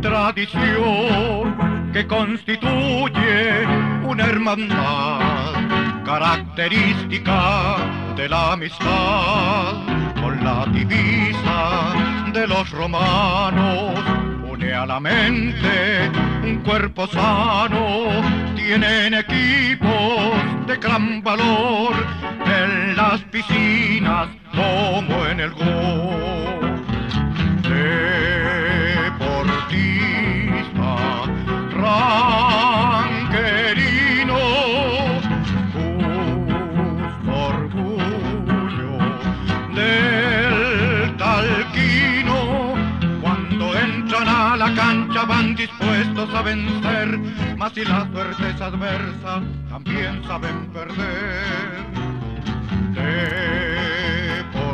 tradición que constituye una hermandad característica de la amistad con la divisa de los romanos. Une a la mente un cuerpo sano tienen equipos de gran valor en las piscinas como en el gol deportista ranquerino, justo orgullo del talquino. Cuando entran a la cancha van dispuestos a vencer, mas si la suerte es adversa, también saben perder deportista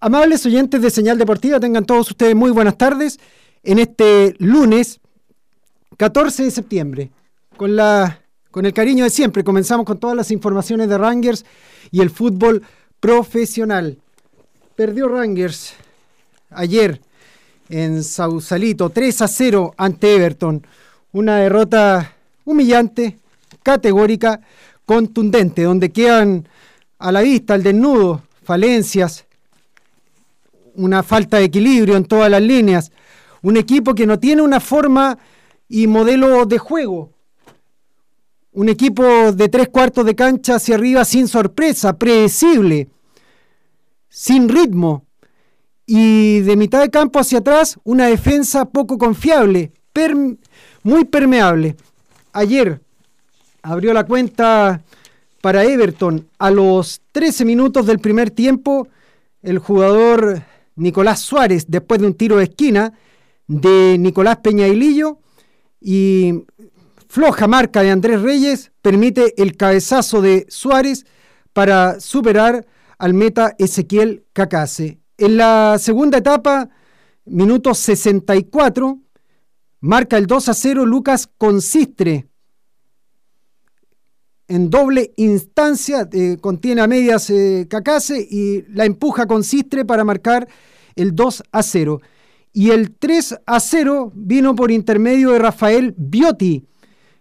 Amables oyentes de Señal Deportiva, tengan todos ustedes muy buenas tardes en este lunes 14 de septiembre. Con, la, con el cariño de siempre, comenzamos con todas las informaciones de Rangers y el fútbol profesional. Perdió Rangers ayer en Sausalito 3 a 0 ante Everton. Una derrota humillante, categórica, contundente, donde quedan a la vista al desnudo falencias, una falta de equilibrio en todas las líneas, un equipo que no tiene una forma y modelo de juego, un equipo de tres cuartos de cancha hacia arriba sin sorpresa, predecible, sin ritmo, y de mitad de campo hacia atrás una defensa poco confiable, muy permeable. Ayer abrió la cuenta para Everton a los 13 minutos del primer tiempo el jugador Nicolás Suárez después de un tiro de esquina de Nicolás Peñailillo y floja marca de Andrés Reyes permite el cabezazo de Suárez para superar al meta Ezequiel Cacase. En la segunda etapa, minuto 64, marca el 2 a 0 Lucas Consistre. En doble instancia, eh, contiene a medias eh, y la empuja Consistre para marcar el 2 a 0. Y el 3 a 0 vino por intermedio de Rafael Biotti,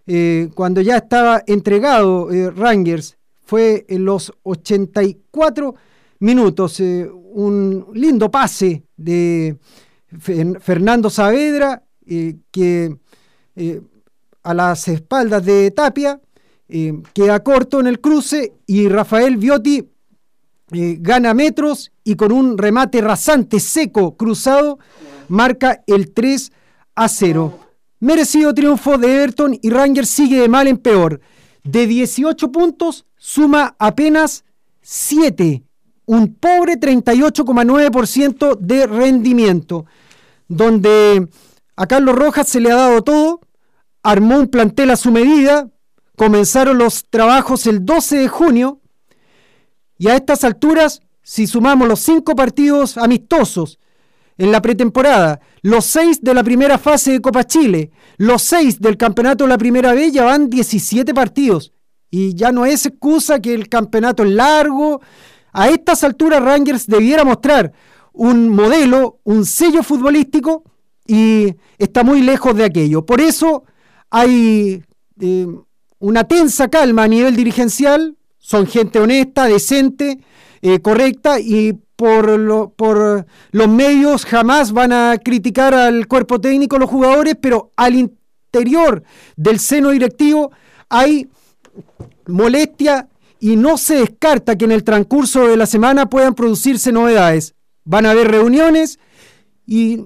eh, cuando ya estaba entregado eh, Rangers. Fue en los 84 minutos. un lindo pase de Fer- Fernando Saavedra, que a las espaldas de Tapia eh, queda corto en el cruce y Rafael Biotti eh, gana metros y con un remate rasante, seco, cruzado, marca el 3 a 0. Merecido triunfo de Everton y Rangers sigue de mal en peor. De 18 puntos, suma apenas 7. Un pobre 38,9% de rendimiento. Donde a Carlos Rojas se le ha dado todo, armó un plantel a su medida, comenzaron los trabajos el 12 de junio y a estas alturas, si sumamos los cinco partidos amistosos en la pretemporada, los seis de la primera fase de Copa Chile, los seis del campeonato de la primera vez, ya van 17 partidos. Y ya no es excusa que el campeonato es largo. A estas alturas Rangers debiera mostrar un modelo, un sello futbolístico y está muy lejos de aquello. Por eso hay eh, una tensa calma a nivel dirigencial, son gente honesta, decente, eh, correcta y por, por los medios jamás van a criticar al cuerpo técnico, los jugadores, pero al interior del seno directivo hay molestia y no se descarta que en el transcurso de la semana puedan producirse novedades. Van a haber reuniones y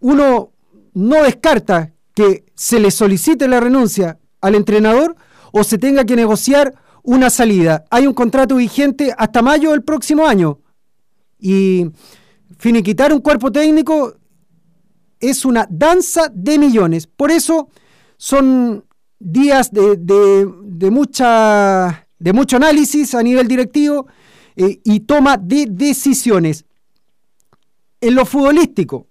uno no descarta que se le solicite la renuncia al entrenador o se tenga que negociar una salida. Hay un contrato vigente hasta mayo del próximo año y finiquitar un cuerpo técnico es una danza de millones. Por eso son días de, mucha, de mucho análisis a nivel directivo eh, y toma de decisiones. En lo futbolístico,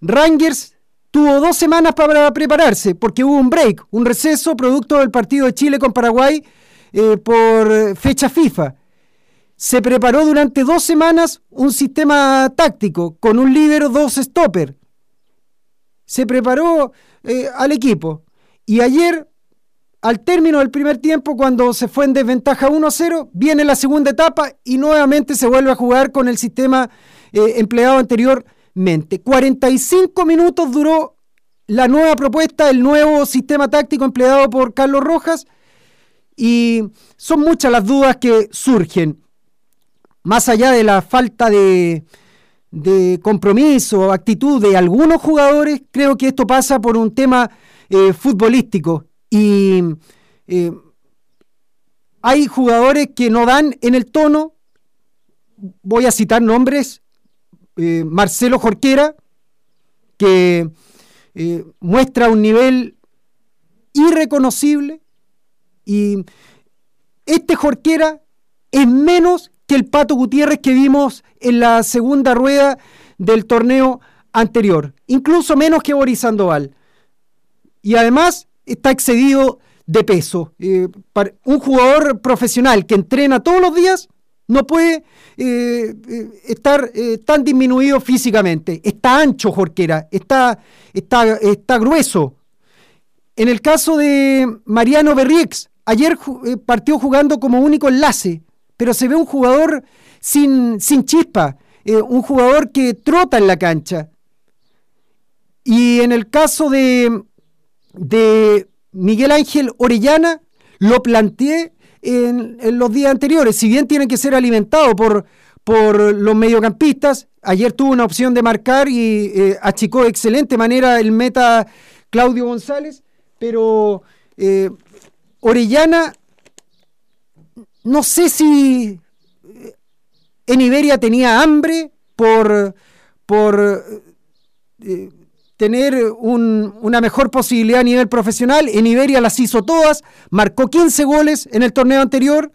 Rangers tuvo dos semanas para prepararse porque hubo un break, un receso producto del partido de Chile con Paraguay eh, por fecha FIFA. Se preparó durante dos semanas un sistema táctico con un líbero, dos stopper. Se preparó eh, al equipo. Y ayer, al término del primer tiempo, cuando se fue en desventaja 1-0, viene la segunda etapa y nuevamente se vuelve a jugar con el sistema eh, empleado anterior 45 minutos duró la nueva propuesta, el nuevo sistema táctico empleado por Carlos Rojas y son muchas las dudas que surgen. Más allá de la falta de, de compromiso, actitud de algunos jugadores, creo que esto pasa por un tema eh, futbolístico y eh, hay jugadores que no dan en el tono, voy a citar nombres, eh, Marcelo Jorquera, que eh, muestra un nivel irreconocible y este Jorquera es menos que el Pato Gutiérrez que vimos en la segunda rueda del torneo anterior, incluso menos que Boris Sandoval. Y además está excedido de peso. Eh, un jugador profesional que entrena todos los días no puede eh, eh, estar eh, tan disminuido físicamente. Está ancho Jorquera, está, está, está grueso. En el caso de Mariano Berriex, ayer partió jugando como único enlace, pero se ve un jugador sin, sin chispa, un jugador que trota en la cancha. Y en el caso de, de Miguel Ángel Orellana, lo planteé en, los días anteriores. Si bien tienen que ser alimentados por, por los mediocampistas, ayer tuvo una opción de marcar y eh, achicó de excelente manera el meta Claudio González, pero eh, Orellana, no sé si eh, en Iberia tenía hambre por, por tener una mejor posibilidad a nivel profesional. En Iberia las hizo todas, marcó 15 goles en el torneo anterior,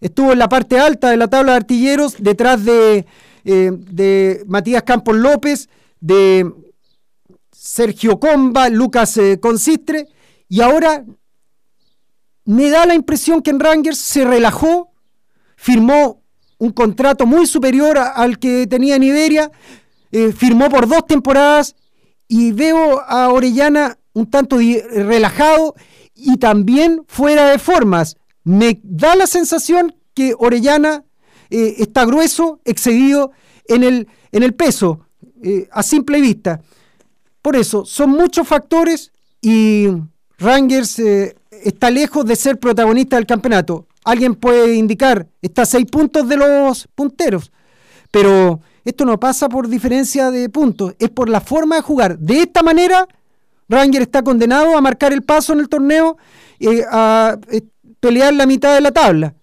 estuvo en la parte alta de la tabla de artilleros, detrás de, eh, de Matías Campos López, de Sergio Comba, Lucas eh, Consistre, y ahora me da la impresión que en Rangers se relajó, firmó un contrato muy superior al que tenía en Iberia, eh, firmó por dos temporadas y veo a Orellana un tanto relajado y también fuera de formas. Me da la sensación que Orellana eh, está grueso, excedido en el, en el peso, eh, a simple vista. Por eso, son muchos factores y Rangers eh, está lejos de ser protagonista del campeonato. Alguien puede indicar, está a seis puntos de los punteros, pero esto no pasa por diferencia de puntos, es por la forma de jugar. De esta manera, Ranger está condenado a marcar el paso en el torneo, eh, a eh, pelear la mitad de la tabla.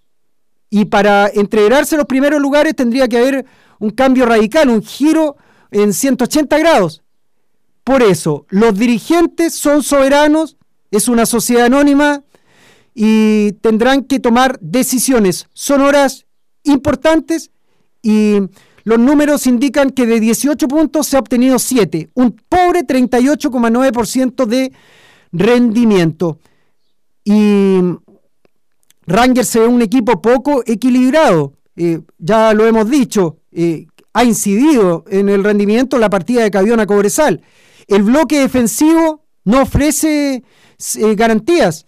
Y para entregarse los primeros lugares tendría que haber un cambio radical, un giro en 180 grados. Por eso, los dirigentes son soberanos, es una sociedad anónima y tendrán que tomar decisiones. Son horas importantes y los números indican que de 18 puntos se ha obtenido 7, un pobre 38,9% de rendimiento. Y Rangers se ve un equipo poco equilibrado, eh, ya lo hemos dicho, eh, ha incidido en el rendimiento la partida de Caviona Cobresal. El bloque defensivo no ofrece eh, garantías.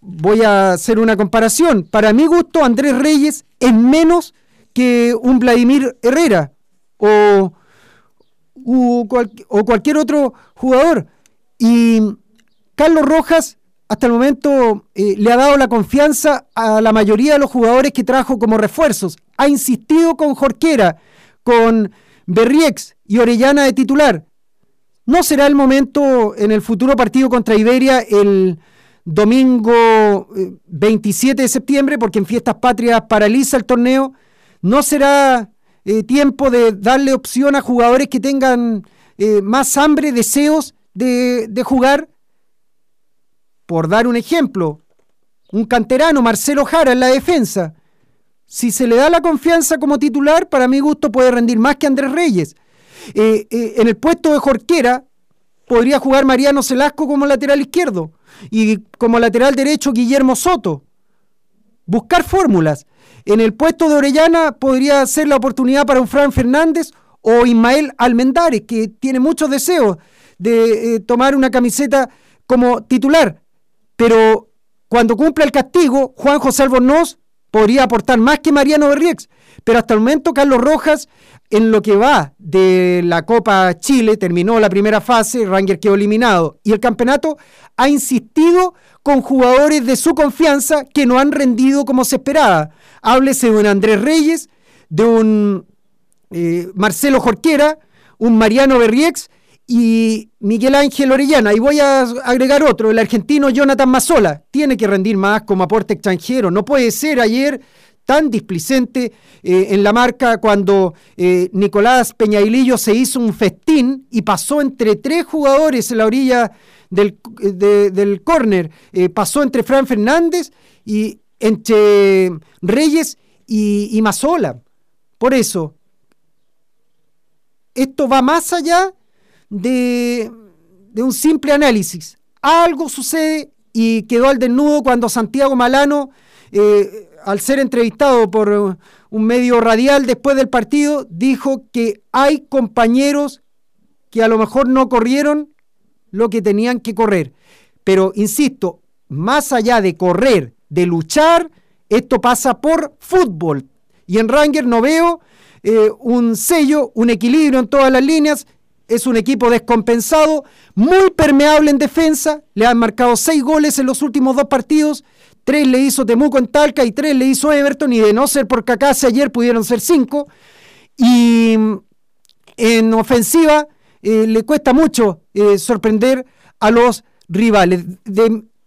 voy a hacer una comparación. Para mi gusto, Andrés Reyes es menos que un Vladimir Herrera o, o cualquier otro jugador. Y Carlos Rojas hasta el momento eh, le ha dado la confianza a la mayoría de los jugadores que trajo como refuerzos. Ha insistido con Jorquera, con Berriex y Orellana de titular. ¿No será el momento en el futuro partido contra Iberia el domingo 27 eh, de septiembre, porque en Fiestas Patrias paraliza el torneo? ¿No será eh, tiempo de darle opción a jugadores que tengan más hambre, deseos de, de jugar? Por dar un ejemplo, un canterano, Marcelo Jara, en la defensa. Si se le da la confianza como titular, para mi gusto puede rendir más que Andrés Reyes. Eh, eh, en el puesto de Jorquera podría jugar Mariano Celasco como lateral izquierdo y como lateral derecho Guillermo Soto. Buscar fórmulas. En el puesto de Orellana podría ser la oportunidad para un Fran Fernández o Ismael Almendares, que tiene muchos deseos de eh, tomar una camiseta como titular. Pero cuando cumpla el castigo, Juan José Albornoz podría aportar más que Mariano Berriex. Pero hasta el momento, Carlos Rojas, en lo que va de la Copa Chile, terminó la primera fase, Ranger quedó eliminado. Y el campeonato ha insistido con jugadores de su confianza que no han rendido como se esperaba. Háblese de un Andrés Reyes, de un eh, Marcelo Jorquera, un Mariano Berriex y Miguel Ángel Orellana. Y voy a agregar otro, el argentino Jonathan Mazzola. Tiene que rendir más como aporte extranjero. No puede ser ayer tan displicente eh, en la marca cuando eh, Nicolás Peñailillo se hizo un festín y pasó entre tres jugadores en la orilla del, del córner. Eh, pasó entre Fran Fernández y entre Reyes y, y Mazzola. Por eso, esto va más allá de, un simple análisis. Algo sucede y quedó al desnudo cuando Santiago Malano, eh, al ser entrevistado por un medio radial después del partido, dijo que hay compañeros que a lo mejor no corrieron lo que tenían que correr. Pero, insisto, más allá de correr, de luchar, esto pasa por fútbol. Y en Ranger no veo eh, un sello, un equilibrio en todas las líneas es un equipo descompensado, muy permeable en defensa, le han marcado seis goles en los últimos dos partidos, tres le hizo Temuco en Talca y tres le hizo Everton, y de no ser por Cacase ayer pudieron ser cinco. Y en ofensiva eh, le cuesta mucho eh, sorprender a los rivales.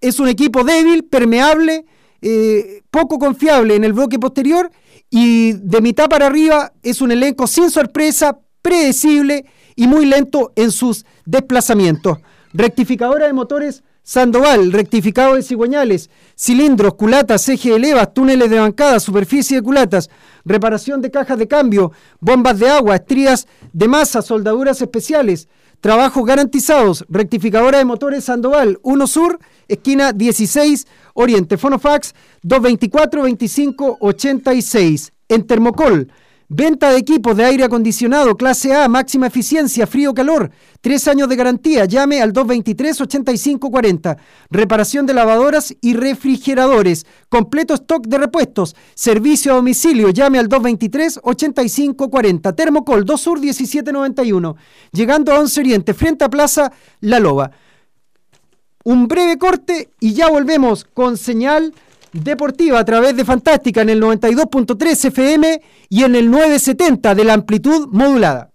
es un equipo débil, permeable, eh, poco confiable en el bloque posterior y de mitad para arriba es un elenco sin sorpresa, predecible y muy lento en sus desplazamientos. Rectificadora de motores Sandoval, rectificado de cigüeñales, cilindros, culatas, eje de levas, túneles de bancada, superficie de culatas, reparación de cajas de cambio, bombas de agua, estrías de masa, soldaduras especiales, trabajos garantizados, rectificadora de motores Sandoval, 1 Sur, esquina 16 Oriente, Fonofax 224 25 86. En Termocol, Venta de equipos de aire acondicionado, clase A, máxima eficiencia, frío-calor, tres años de garantía. Llame al 223-8540. Reparación de lavadoras y refrigeradores. Completo stock de repuestos. Servicio a domicilio. Llame al 223-8540. Termocol 2 Sur 1791. Llegando a Once Oriente, frente a Plaza La Loba. Un breve corte y ya volvemos con señal deportiva a través de Fantástica en el 92.3 FM y en el 970 de la amplitud modulada.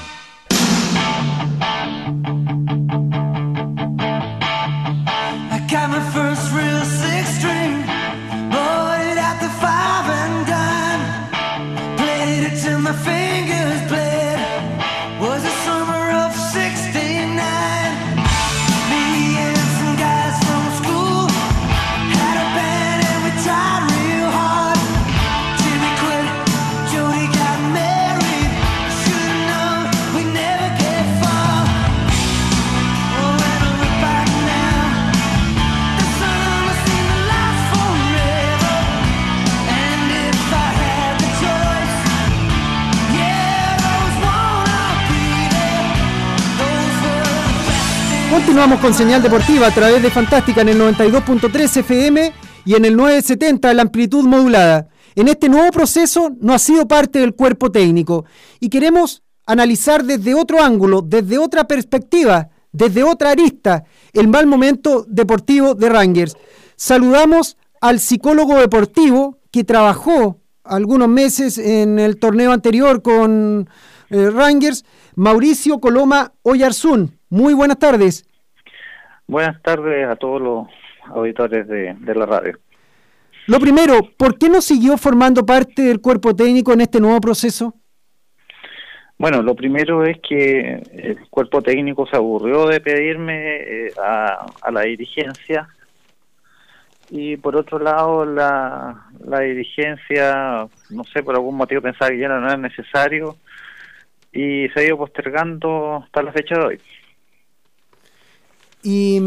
Continuamos con señal deportiva a través de Fantástica en el 92.3 FM y en el 970 la amplitud modulada. En este nuevo proceso no ha sido parte del cuerpo técnico y queremos analizar desde otro ángulo, desde otra perspectiva, desde otra arista, el mal momento deportivo de Rangers. Saludamos al psicólogo deportivo que trabajó algunos meses en el torneo anterior con eh, Rangers, Mauricio Coloma Oyarzún. Muy buenas tardes. Buenas tardes a todos los auditores de, la radio. Lo primero, ¿por qué no siguió formando parte del cuerpo técnico en este nuevo proceso? Bueno, lo primero es que el cuerpo técnico se aburrió de pedirme eh, a, la dirigencia y por otro lado la, la dirigencia, no sé, por algún motivo pensaba que ya no era necesario y se ha ido postergando hasta la fecha de hoy. ¿Y,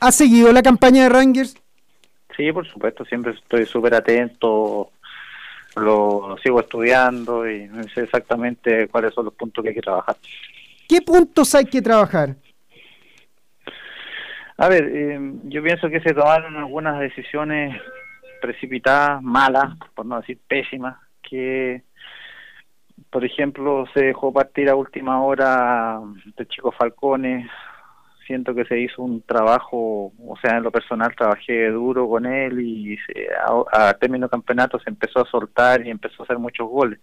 ha seguido la campaña de Rangers? Sí, por supuesto, siempre estoy súper atento, lo sigo estudiando y sé exactamente cuáles son los puntos que hay que trabajar. ¿Qué puntos hay que trabajar? A ver, eh, yo pienso que se tomaron algunas decisiones precipitadas, malas, por no decir pésimas, que por ejemplo se dejó partir a última hora de Chico Falcones, siento que se hizo un trabajo, o sea, en lo personal trabajé duro con él y a, término de campeonato se empezó a soltar y empezó a hacer muchos goles.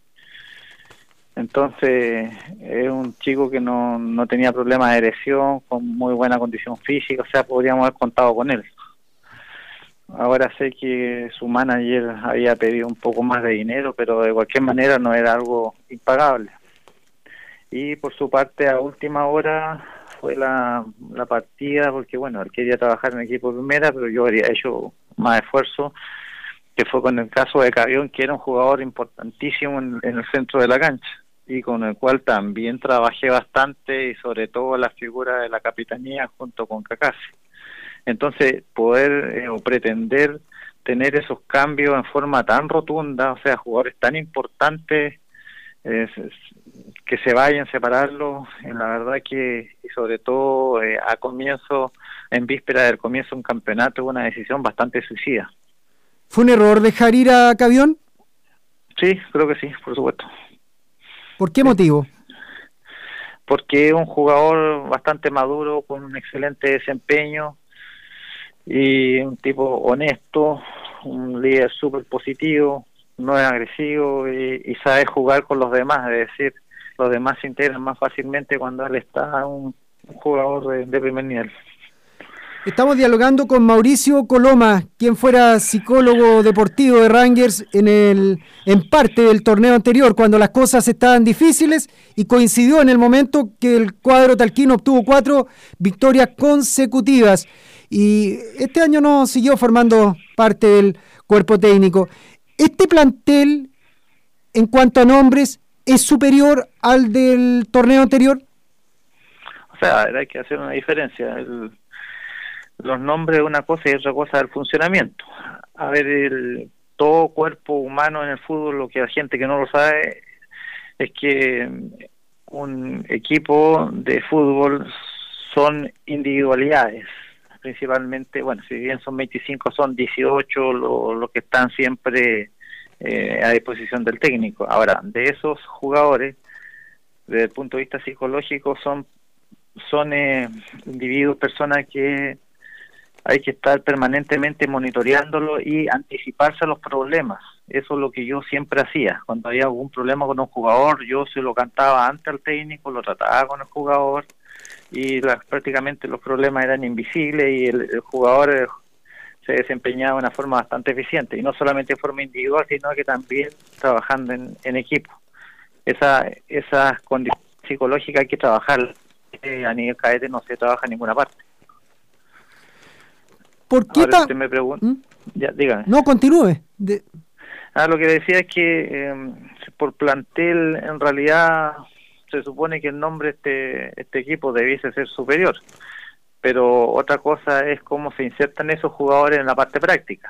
Entonces, es un chico que no, no tenía problemas de erección, con muy buena condición física, o sea, podríamos haber contado con él. Ahora sé que su manager había pedido un poco más de dinero, pero de cualquier manera no era algo impagable. Y por su parte, a última hora, fue la, la partida, porque bueno, él quería trabajar en equipo primera, pero yo habría hecho más esfuerzo, que fue con el caso de Cavión, que era un jugador importantísimo en, el centro de la cancha y con el cual también trabajé bastante y sobre todo la figura de la capitanía junto con Cacase. Entonces, poder eh, o pretender tener esos cambios en forma tan rotunda, o sea, jugadores tan importantes, que se vayan, separarlos, en la verdad que, y sobre todo eh, a comienzo, en víspera del comienzo de un campeonato, una decisión bastante suicida. ¿Fue un error dejar ir a Cavión? Sí, creo que sí, por supuesto. ¿Por qué motivo? Porque es un jugador bastante maduro, con un excelente desempeño y un tipo honesto, un líder súper positivo, no es agresivo y, sabe jugar con los demás, es decir, los demás se integran más fácilmente cuando él está un, jugador de, primer nivel. Estamos dialogando con Mauricio Coloma, quien fuera psicólogo deportivo de Rangers en, el, en parte del torneo anterior, cuando las cosas estaban difíciles y coincidió en el momento que el cuadro talquino obtuvo cuatro victorias consecutivas. Y este año no siguió formando parte del cuerpo técnico. ¿Este plantel, en cuanto a nombres, es superior al del torneo anterior? O sea, hay que hacer una diferencia. los nombres es una cosa y otra cosa del funcionamiento. A ver, el, todo cuerpo humano en el fútbol, lo que la gente que no lo sabe, es que un equipo de fútbol son individualidades, principalmente, bueno, si bien son 25, son 18 los que están siempre eh, a disposición del técnico. Ahora, de esos jugadores, desde el punto de vista psicológico, son, son eh, individuos, personas que hay que estar permanentemente monitoreándolo y anticiparse a los problemas. Eso es lo que yo siempre hacía. Cuando había algún problema con un jugador, yo se lo cantaba antes al técnico, lo trataba con el jugador y prácticamente los problemas eran invisibles y el, jugador se desempeñaba de una forma bastante eficiente y no solamente de forma individual, sino que también trabajando en, equipo. Esa, esas condiciones psicológicas hay que trabajar. Eh, a nivel cadete no se trabaja en ninguna parte. ¿Por qué me pregunta, ¿Mm? ya, dígame. No, continúe. Ah, lo que decía es que em, por plantel en realidad se supone que el nombre de este, este equipo debiese ser superior, pero otra cosa es cómo se insertan esos jugadores en la parte práctica.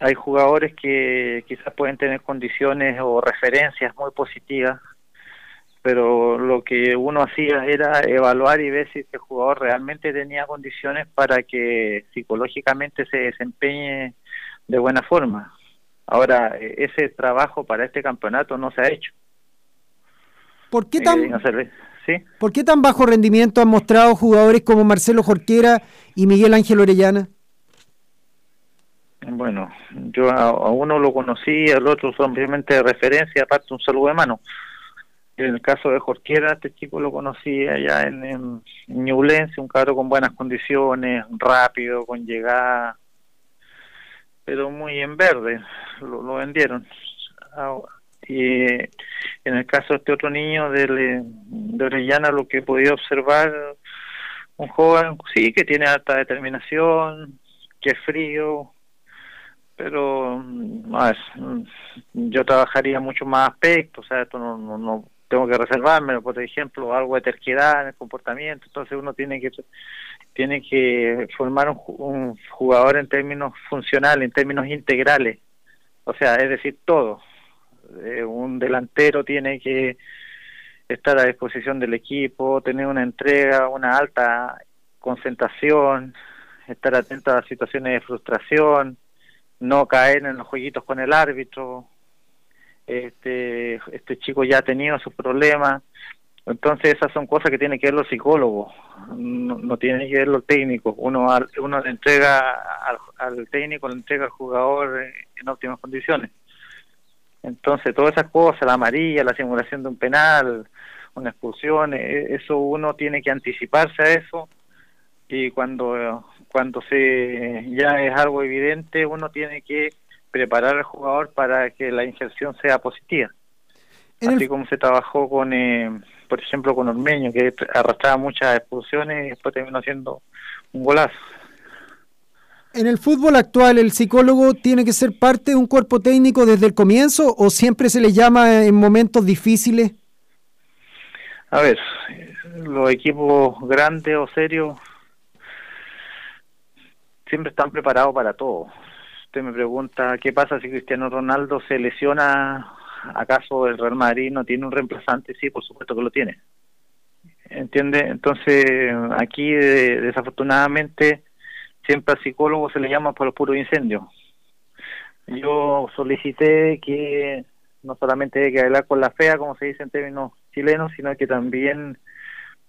Hay jugadores que quizás pueden tener condiciones o referencias muy positivas pero lo que uno hacía era evaluar y ver si este jugador realmente tenía condiciones para que psicológicamente se desempeñe de buena forma. Ahora, ese trabajo para este campeonato no se ha hecho. ¿Por qué tan, ¿por qué tan bajo rendimiento han mostrado jugadores como Marcelo Jorquera y Miguel Ángel Orellana? Bueno, yo a, uno lo conocí, al otro simplemente de referencia, aparte un saludo de mano. En el caso de Jorquera, este chico lo conocí allá en, en un cabro con buenas condiciones, rápido, con llegada, pero muy en verde, lo, vendieron. Y en el caso de este otro niño de, de Orellana, lo que he podido observar, un joven, sí, que tiene alta determinación, que es frío, pero más, mm, yo trabajaría mucho más aspectos, o sea, esto no, no tengo que reservarme, por ejemplo, algo de terquedad en el comportamiento, entonces uno tiene que tiene que formar un, jugador en términos funcionales, en términos integrales, o sea, es decir, todo. Eh, un delantero tiene que estar a disposición del equipo, tener una entrega, una alta concentración, estar atento a situaciones de frustración, no caer en los jueguitos con el árbitro, este, este chico ya ha tenido sus problemas, entonces esas son cosas que tienen que ver los psicólogos, no, no tienen que ver los técnicos, uno, uno le entrega al, técnico, le entrega al jugador en, óptimas condiciones. Entonces todas esas cosas, la amarilla, la simulación de un penal, una expulsión, e, eso uno tiene que anticiparse a eso y cuando cuando se ya es algo evidente uno tiene que preparar al jugador para que la inserción sea positiva. Así como se trabajó con, eh, por ejemplo, con Ormeño, que arrastraba muchas expulsiones y después terminó haciendo un golazo. En el fútbol actual, ¿el psicólogo tiene que ser parte de un cuerpo técnico desde el comienzo o siempre se le llama en momentos difíciles? A ver, los equipos grandes o serios siempre están preparados para todo usted me pregunta qué pasa si Cristiano Ronaldo se lesiona, ¿acaso el Real Madrid no tiene un reemplazante? Sí, por supuesto que lo tiene. ¿Entiende? Entonces, aquí desafortunadamente siempre al psicólogo se le llama por los puros incendios. Yo solicité que no solamente hay que hablar con la fea, como se dice en términos chilenos, sino que también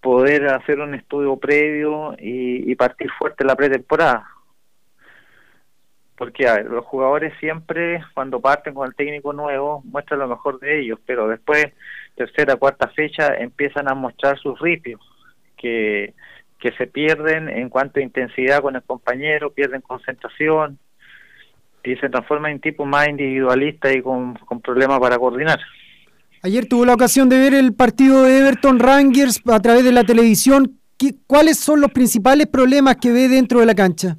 poder hacer un estudio previo y, partir fuerte la pretemporada porque los jugadores siempre cuando parten con el técnico nuevo muestran lo mejor de ellos, pero después, tercera, cuarta fecha, empiezan a mostrar sus ripios, que, que se pierden en cuanto a intensidad con el compañero, pierden concentración y se transforman en tipos más individualistas y con, con problemas para coordinar. Ayer tuvo la ocasión de ver el partido de Everton Rangers a través de la televisión. ¿Cuáles son los principales problemas que ve dentro de la cancha?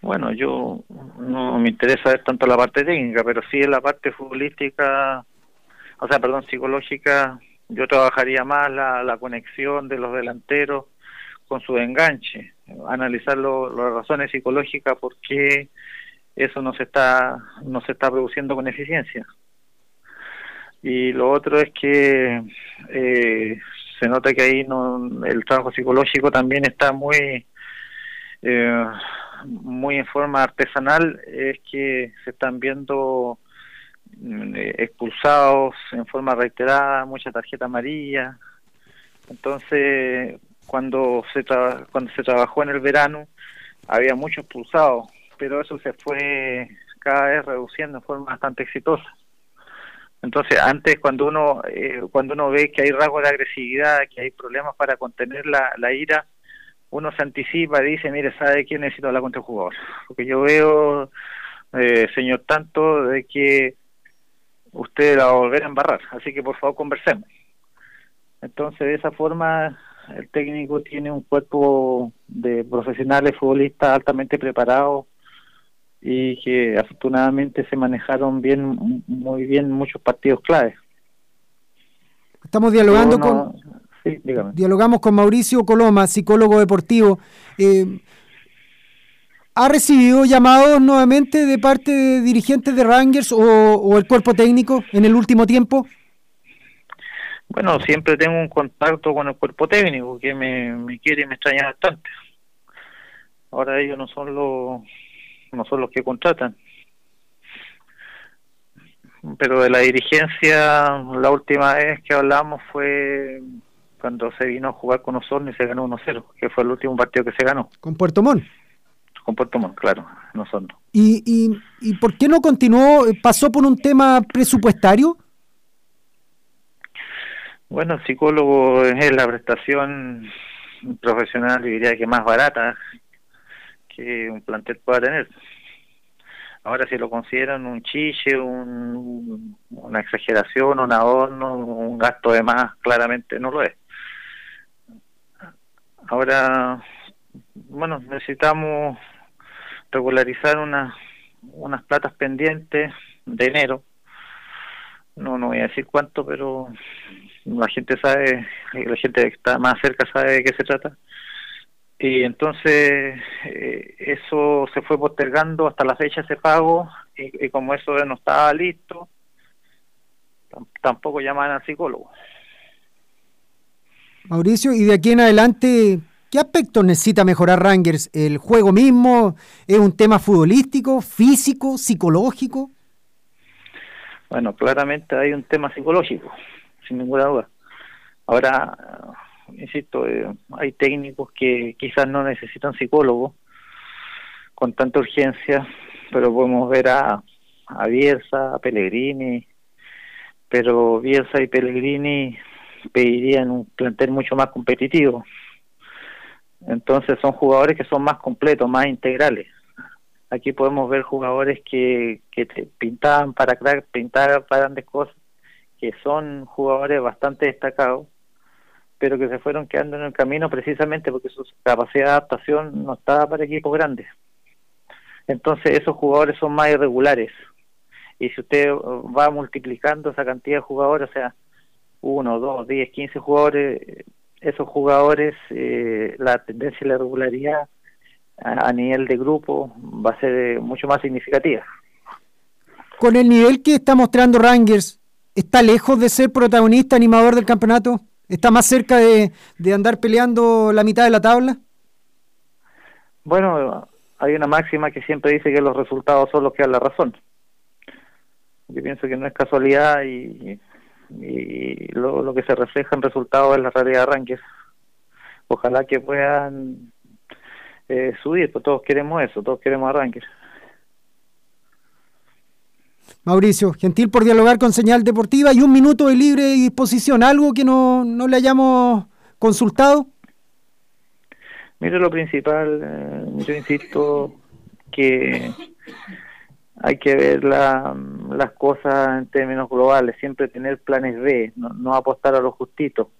Bueno, yo no me interesa ver tanto la parte técnica, pero sí en la parte futbolística, o sea, perdón, psicológica, yo trabajaría más la, la conexión de los delanteros con su enganche, analizar las razones psicológicas por qué eso no se está no se está produciendo con eficiencia. Y lo otro es que eh, se nota que ahí no, el trabajo psicológico también está muy eh, muy en forma artesanal es que se están viendo expulsados en forma reiterada mucha tarjeta amarilla entonces cuando se cuando se trabajó en el verano había muchos expulsados pero eso se fue cada vez reduciendo en forma bastante exitosa. Entonces, antes cuando uno eh, cuando uno ve que hay rasgos de agresividad, que hay problemas para contener la, la ira, uno se anticipa y dice, mire, ¿sabe quién necesito hablar con este jugador? Porque yo veo, eh, señor Tanto, de que usted la va a volver a embarrar, así que por favor conversemos. Entonces, de esa forma, el técnico tiene un cuerpo de profesionales futbolistas altamente preparados y que afortunadamente se manejaron bien muy bien muchos partidos claves. Estamos dialogando con dialogamos con Mauricio Coloma, psicólogo deportivo. Eh, ¿Ha recibido llamados nuevamente de parte de dirigentes de Rangers o, el cuerpo técnico en el último tiempo? Bueno, siempre tengo un contacto con el cuerpo técnico que me, me quiere y me extraña bastante. Ahora ellos no son los no son los que contratan. Pero de la dirigencia, la última vez que hablamos fue cuando se vino a jugar con Osorno y se ganó 1-0, que fue el último partido que se ganó. ¿Con Puerto Montt? Con Puerto Montt, claro. ¿Y, y, ¿Y por qué no continuó? ¿Pasó por un tema presupuestario? Bueno, el psicólogo es la prestación profesional, diría que más barata que un plantel pueda tener. Ahora si lo consideran un chiche, un, una exageración, un adorno, un gasto de más, claramente no lo es. Ahora, bueno, necesitamos regularizar unas unas platas pendientes de enero. No, no voy a decir cuánto, pero la gente sabe, la gente que está más cerca sabe de qué se trata y entonces eh, eso se fue postergando hasta la fecha de pago y, como eso no estaba listo, tampoco llaman al psicólogo. Mauricio, y de aquí en adelante, ¿qué aspectos necesita mejorar Rangers? ¿El juego mismo? ¿Es un tema futbolístico, físico, psicológico? Bueno, claramente hay un tema psicológico, sin ninguna duda. Ahora, insisto, eh, hay técnicos que quizás no necesitan psicólogos con tanta urgencia, pero podemos ver a, a Bielsa, a Pellegrini, pero Bielsa y Pellegrini pedirían un plantel mucho más competitivo. Entonces son jugadores que son más completos, más integrales. Aquí podemos ver jugadores que, que pintaban para crack, pintaban para grandes cosas, que son jugadores bastante destacados, pero que se fueron quedando en el camino precisamente porque su capacidad de adaptación no estaba para equipos grandes. Entonces esos jugadores son más irregulares. Y si usted va multiplicando esa cantidad de jugadores, o sea, uno, dos, diez, quince jugadores, esos jugadores, eh, la tendencia y la irregularidad a, nivel de grupo va a ser eh, mucho más significativa. Con el nivel que está mostrando Rangers, ¿está lejos de ser protagonista animador del campeonato? ¿Está más cerca de, andar peleando la mitad de la tabla? Bueno, hay una máxima que siempre dice que los resultados son los que dan la razón. Yo pienso que no es casualidad y, lo, que se refleja en resultados es la realidad de Rangers. Ojalá que puedan eh, subir, pues todos queremos eso, todos queremos arranques. Mauricio, gentil por dialogar con Señal Deportiva y un minuto de libre disposición. ¿Algo que no, no le hayamos consultado? Mire, lo principal, eh, yo insisto que hay que ver las cosas en términos globales, siempre tener planes B, no, apostar a lo justito.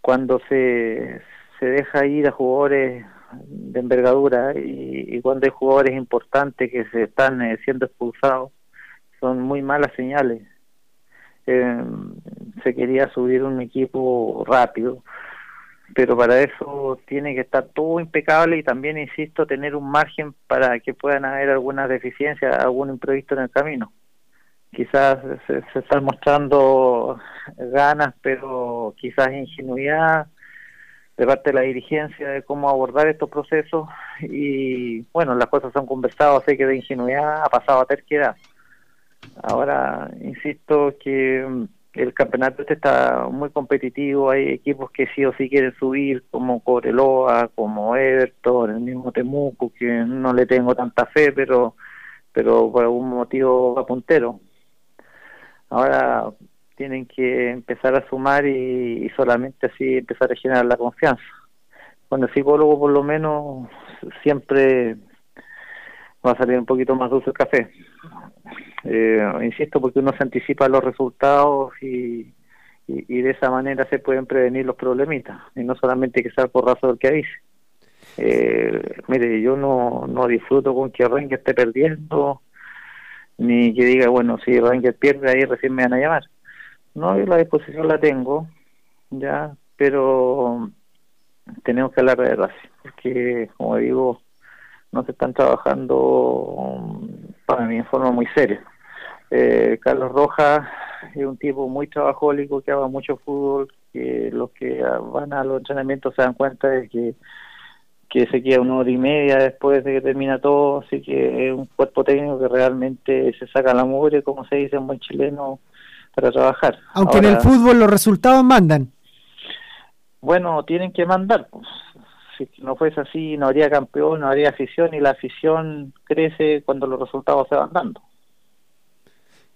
Cuando se, se deja ir a jugadores de envergadura y, cuando hay jugadores importantes que se están eh, siendo expulsados, son muy malas señales. Eh, se quería subir un equipo rápido, pero para eso tiene que estar todo impecable y también, insisto, tener un margen para que puedan haber algunas deficiencias, algún imprevisto en el camino. quizás se, se están mostrando ganas, pero quizás ingenuidad de parte de la dirigencia de cómo abordar estos procesos y bueno, las cosas se han conversado, sé que de ingenuidad ha pasado a terquedad. Ahora, insisto que el campeonato este está muy competitivo, hay equipos que sí o sí quieren subir, como Coreloa, como Everton, el mismo Temuco, que no le tengo tanta fe, pero, pero por algún motivo va puntero. Ahora tienen que empezar a sumar y, y solamente así empezar a generar la confianza. Con el psicólogo por lo menos siempre va a salir un poquito más dulce el café. Eh, insisto, porque uno se anticipa los resultados y, y, de esa manera se pueden prevenir los problemitas, y no solamente que sea por razón del que avise. Eh, mire, yo no, no disfruto con que Ranger esté perdiendo, ni que diga, bueno, si Ranger pierde, ahí recién me van a llamar. No, yo la disposición la tengo, ya, pero tenemos que hablar de verdad, porque, como digo, no se están trabajando para mí en forma muy seria. Eh, Carlos Rojas es un tipo muy trabajólico que haga mucho fútbol, que los que van a los entrenamientos se dan cuenta de que que se queda una hora y media después de que termina todo, así que es un cuerpo técnico que realmente se saca la mugre, como se dice en buen chileno, para trabajar. Aunque Ahora, en el fútbol los resultados mandan. Bueno, tienen que mandar, pues. Si no fuese así, no habría campeón, no habría afición, y la afición crece cuando los resultados se van dando.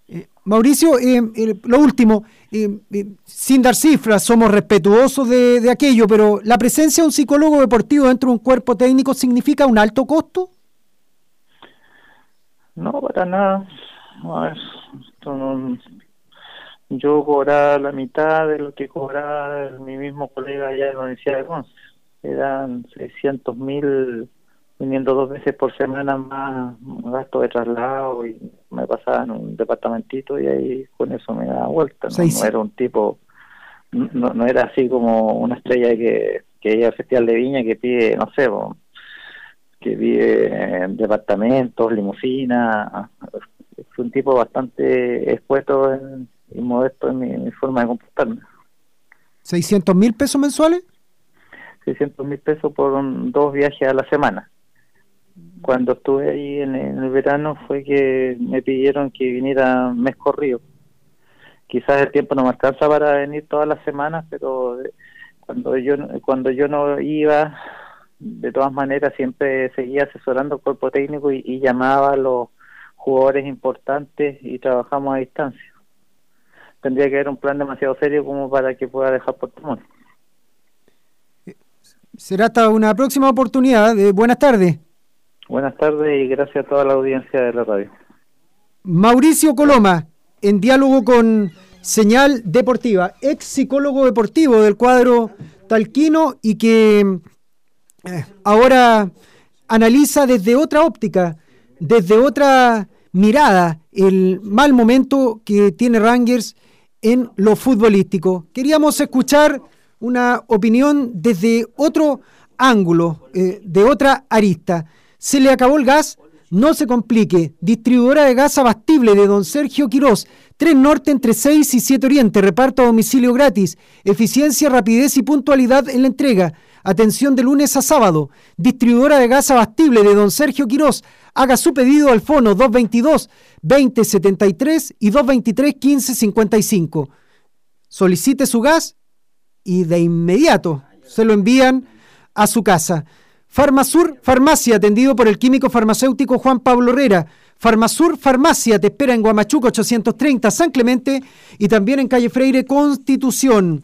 Eh, Mauricio, eh, eh, lo último, eh, sin dar cifras, somos respetuosos de, de, aquello, pero ¿la presencia de un psicólogo deportivo dentro de un cuerpo técnico significa un alto costo? No, para nada. No, no, yo cobraba la mitad de lo que cobraba mi mismo colega allá de la Universidad de Conce. Eran 600 mil viniendo dos veces por semana más gasto de traslado y me pasaba en un departamentito y ahí con eso me daba vuelta. No, no era un tipo, no, no era así como una estrella que, que llega al Festival de Viña que pide, no sé, que pide departamentos, limusina. Fue un tipo bastante expuesto en, y modesto en mi, en mi forma de comportarme. ¿600 mil pesos mensuales? 600 mil pesos por un, dos viajes a la semana cuando estuve ahí en, en, el verano fue que me pidieron que viniera mes corrido. Quizás el tiempo no me alcanza para venir todas las semanas, pero cuando yo cuando yo no iba, de todas maneras siempre seguía asesorando al cuerpo técnico y, y llamaba a los jugadores importantes y trabajamos a distancia. Tendría que haber un plan demasiado serio como para que pueda dejar por temor. Será hasta una próxima oportunidad. Eh, buenas tardes. Buenas tardes y gracias a toda la audiencia de la radio. Mauricio Coloma, en diálogo con Señal Deportiva, ex psicólogo deportivo del cuadro talquino y que eh, ahora analiza desde otra óptica, desde otra mirada, el mal momento que tiene Rangers en lo futbolístico. Queríamos escuchar una opinión desde otro ángulo, eh, de otra arista. Se le acabó el gas, no se complique. Distribuidora de gas abastible de don Sergio Quirós. 3 Norte entre 6 y 7 Oriente. Reparto a domicilio gratis. Eficiencia, rapidez y puntualidad en la entrega. Atención de lunes a sábado. Distribuidora de gas abastible de don Sergio Quirós. Haga su pedido al fono 222-2073 y 223-1555. Solicite su gas y de inmediato se lo envían a su casa. Farmasur Farmacia, atendido por el químico farmacéutico Juan Pablo Herrera. Farmasur Farmacia te espera en Guamachuco 830 San Clemente y también en calle Freire Constitución.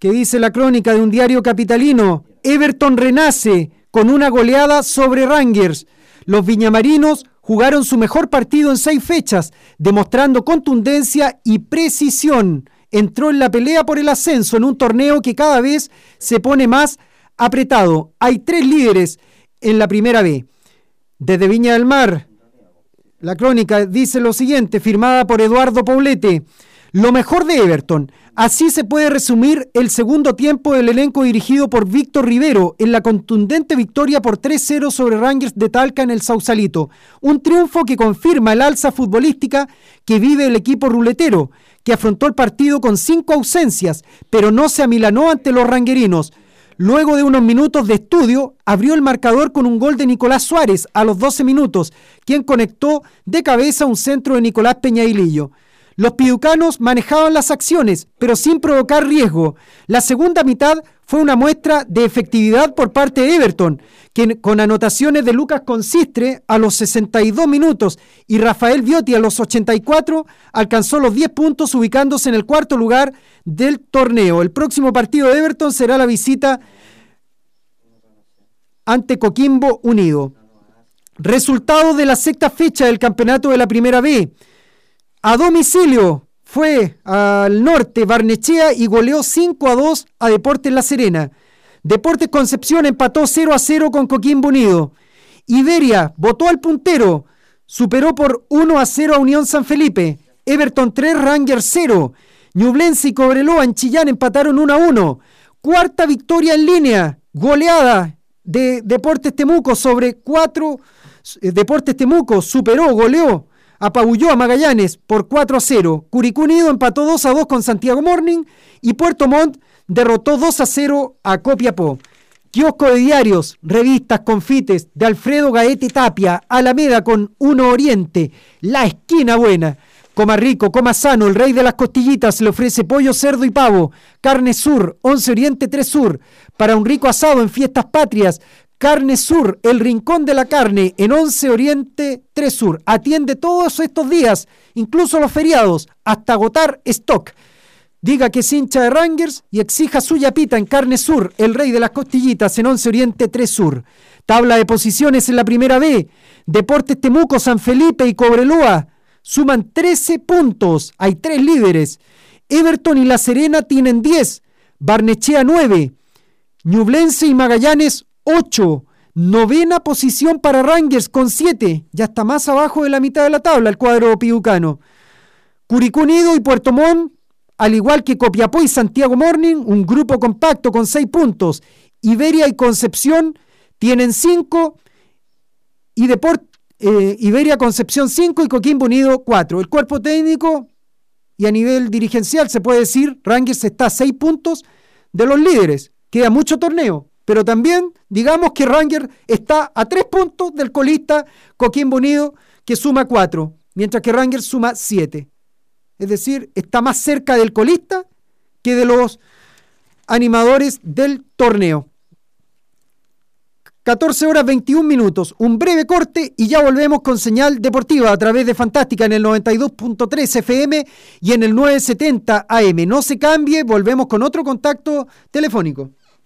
Que dice la crónica de un diario capitalino, Everton renace con una goleada sobre Rangers. Los viñamarinos jugaron su mejor partido en seis fechas, demostrando contundencia y precisión. Entró en la pelea por el ascenso en un torneo que cada vez se pone más apretado. Hay tres líderes en la primera B. Desde Viña del Mar, la crónica dice lo siguiente, firmada por Eduardo Poblete. Lo mejor de Everton. Así se puede resumir el segundo tiempo del elenco dirigido por Víctor Rivero en la contundente victoria por 3-0 sobre Rangers de Talca en el Sausalito. Un triunfo que confirma el alza futbolística que vive el equipo ruletero, que afrontó el partido con cinco ausencias, pero no se amilanó ante los ranguerinos. Luego de unos minutos de estudio, abrió el marcador con un gol de Nicolás Suárez a los 12 minutos, quien conectó de cabeza un centro de Nicolás Peñailillo. Los piducanos manejaban las acciones, pero sin provocar riesgo. La segunda mitad fue una muestra de efectividad por parte de Everton, que con anotaciones de Lucas Consistre a los 62 minutos y Rafael Biotti a los 84 alcanzó los 10 puntos ubicándose en el cuarto lugar del torneo. El próximo partido de Everton será la visita ante Coquimbo Unido. Resultado de la sexta fecha del campeonato de la Primera B. A domicilio fue al norte Barnechea y goleó 5 a 2 a Deportes La Serena. Deportes Concepción empató 0 a 0 con Coquimbo Unido. Iberia votó al puntero, superó por 1 a 0 a Unión San Felipe. Everton 3, Rangers 0. Ñublense y Cobreloa en Chillán empataron 1 a 1. Cuarta victoria en línea, goleada de Deportes Temuco sobre 4. Eh, Deportes Temuco superó, goleó apabulló a Magallanes por 4 a 0. Curicú Unido empató 2 a 2 con Santiago Morning y Puerto Montt derrotó 2 a 0 a Copiapó. Kiosco de diarios, revistas, confites de Alfredo Gaete Tapia, Alameda con Uno Oriente, La Esquina Buena. Coma rico, coma sano, el rey de las costillitas le ofrece pollo, cerdo y pavo. Carne Sur, 11 Oriente 3 Sur. Para un rico asado en fiestas patrias, Carne Sur, el rincón de la carne, en 11 Oriente 3 Sur. Atiende todos estos días, incluso los feriados, hasta agotar stock. Diga que es hincha de Rangers y exija su yapita en Carne Sur, el rey de las costillitas, en 11 Oriente 3 Sur. Tabla de posiciones en la primera B. Deportes Temuco, San Felipe y Cobreloa suman 13 puntos. Hay tres líderes. Everton y La Serena tienen 10. Barnechea 9. Ñublense y Magallanes 8. Novena posición para Rangers con 7. Ya está más abajo de la mitad de la tabla el cuadro piucano. Curicú Unido y Puerto Montt, al igual que Copiapó y Santiago Morning, un grupo compacto con 6 puntos. Iberia y Concepción tienen 5 y Deport, eh, Iberia Concepción 5 y Coquimbo Unido 4. El cuerpo técnico y a nivel dirigencial se puede decir, Rangers está a 6 puntos de los líderes. Queda mucho torneo, pero también digamos que Ranger está a tres puntos del colista Coquimbo Unido, que suma cuatro, mientras que Ranger suma siete. Es decir, está más cerca del colista que de los animadores del torneo. 14 horas 21 minutos, un breve corte y ya volvemos con señal deportiva a través de Fantástica en el 92.3 FM y en el 970 AM. No se cambie, volvemos con otro contacto telefónico.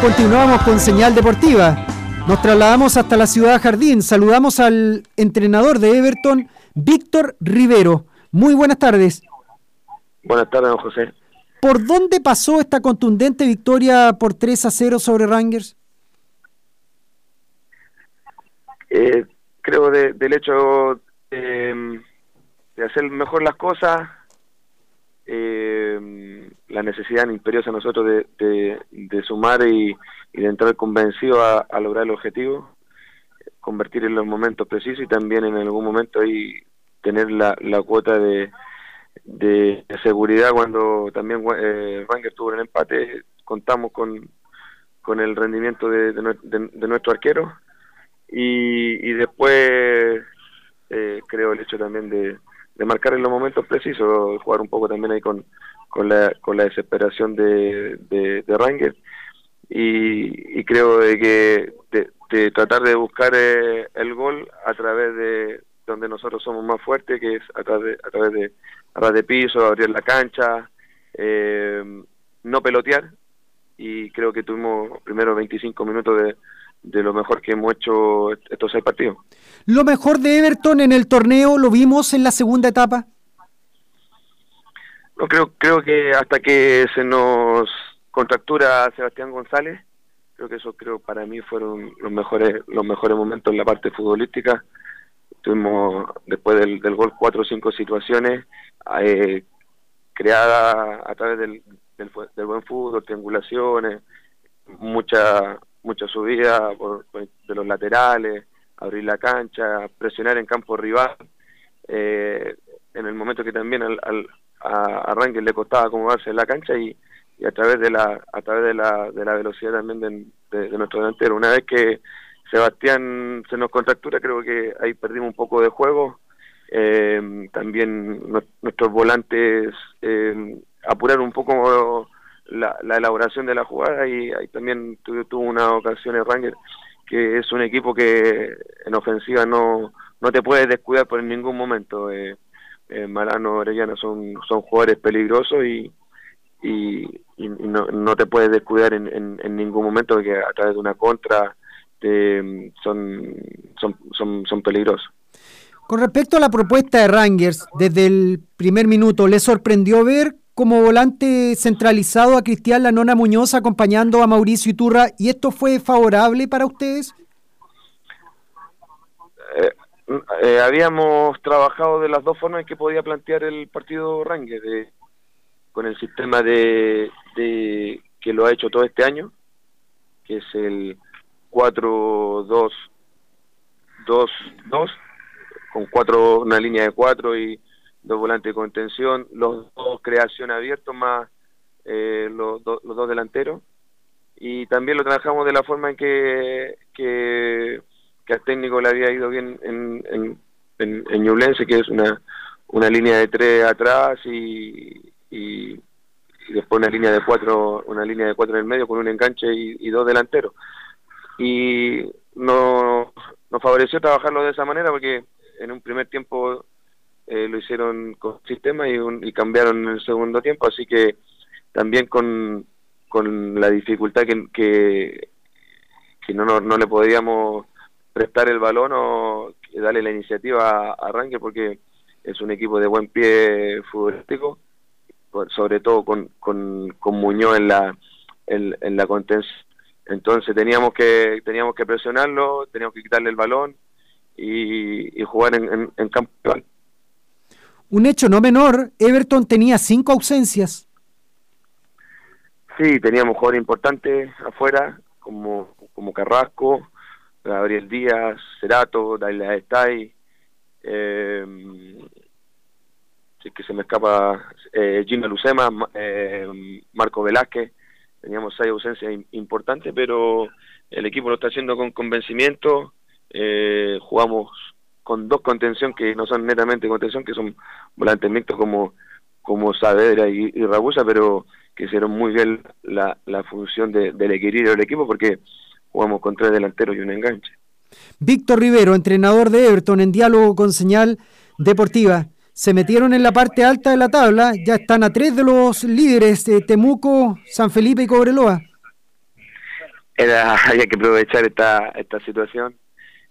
Continuamos con señal deportiva. Nos trasladamos hasta la ciudad Jardín. Saludamos al entrenador de Everton, Víctor Rivero. Muy buenas tardes. Buenas tardes, don José. ¿Por dónde pasó esta contundente victoria por 3 a 0 sobre Rangers? Eh, creo de, del hecho de, de hacer mejor las cosas, eh, la necesidad imperiosa nosotros de, de, sumar y, de entrar convencido a, lograr el objetivo, convertir en los momentos precisos y también en algún momento ahí tener la, la cuota de, de seguridad. Cuando también eh, Ranger tuvo el empate, contamos con, con el rendimiento de, de, nuestro arquero. Y, y después eh, creo el hecho también de, de marcar en los momentos precisos, jugar un poco también ahí con, con, la, con la desesperación de, de, Ranger y, creo de que de, tratar de buscar eh, el gol a través de donde nosotros somos más fuertes, que es a través de, a través de, a de piso, abrir la cancha, eh, no pelotear y creo que tuvimos primero 25 minutos de, de lo mejor que hemos hecho estos seis partidos. ¿Lo mejor de Everton en el torneo lo vimos en la segunda etapa? No, creo, creo que hasta que se nos contractura Sebastián González, creo que eso creo para mí fueron los mejores los mejores momentos en la parte futbolística. Tuvimos después del, gol cuatro o cinco situaciones eh, creadas a través del, del, del buen fútbol, triangulaciones, mucha mucha subida por, de los laterales, abrir la cancha, presionar en campo rival. Eh, en el momento que también al, al a, le costaba acomodarse en la cancha y, a través de la a través de la, de la velocidad también de, nuestro delantero. Una vez que Sebastián se nos contractura, creo que ahí perdimos un poco de juego. Eh, también nuestros volantes eh, apurar un poco la, elaboración de la jugada y ahí también tuvo, una ocasión el Ranger que es un equipo que en ofensiva no, no te puedes descuidar por ningún momento. Eh, eh Malano, Orellana son, son jugadores peligrosos y, y, no, no, te puedes descuidar en, en, ningún momento que a través de una contra te, son, son, son, son peligrosos. Con respecto a la propuesta de Rangers, desde el primer minuto, ¿le sorprendió ver como volante centralizado a Cristian Lanona Muñoz acompañando a Mauricio Iturra y esto fue favorable para ustedes? Eh, eh, habíamos trabajado de las dos formas en que podía plantear el partido Rangue, de, con el sistema de, de que lo ha hecho todo este año, que es el 4-2-2-2, con cuatro, una línea de cuatro y dos volantes de contención, los dos creación abiertos más eh, los, los dos delanteros. Y también lo trabajamos de la forma en que, que, al técnico le había ido bien en, en, en, que es una, una línea de tres atrás y, y, después una línea de cuatro, una línea de cuatro en el medio con un enganche y, dos delanteros. Y no, nos favoreció trabajarlo de esa manera porque en un primer tiempo eh, lo hicieron con sistema y, y, cambiaron en el segundo tiempo, así que también con, con la dificultad que, que, no, no, le podíamos prestar el balón o darle la iniciativa a, Arranque porque es un equipo de buen pie futbolístico, sobre todo con, con, con Muñoz en la, en, la contención. Entonces teníamos que teníamos que presionarlo, teníamos que quitarle el balón y, jugar en, en, en campo un hecho no menor, Everton tenía cinco ausencias. Sí, teníamos jugadores importantes afuera, como, como Carrasco, Gabriel Díaz, Cerato, Daila Estay, eh, que se me escapa, eh, Gino Lucema, eh, Marco Velázquez, teníamos seis ausencias importantes, pero el equipo lo está haciendo con convencimiento, eh, jugamos con dos contención que no son netamente contención, que son volantes mixtos como, como Saavedra y, y Rabusa, pero que hicieron muy bien la, la función de, del equilibrio del equipo porque jugamos con tres delanteros y un enganche. Víctor Rivero, entrenador de Everton, en diálogo con señal deportiva. Se metieron en la parte alta de la tabla, ya están a tres de los líderes, de Temuco, San Felipe y Cobreloa. era había que aprovechar esta esta situación.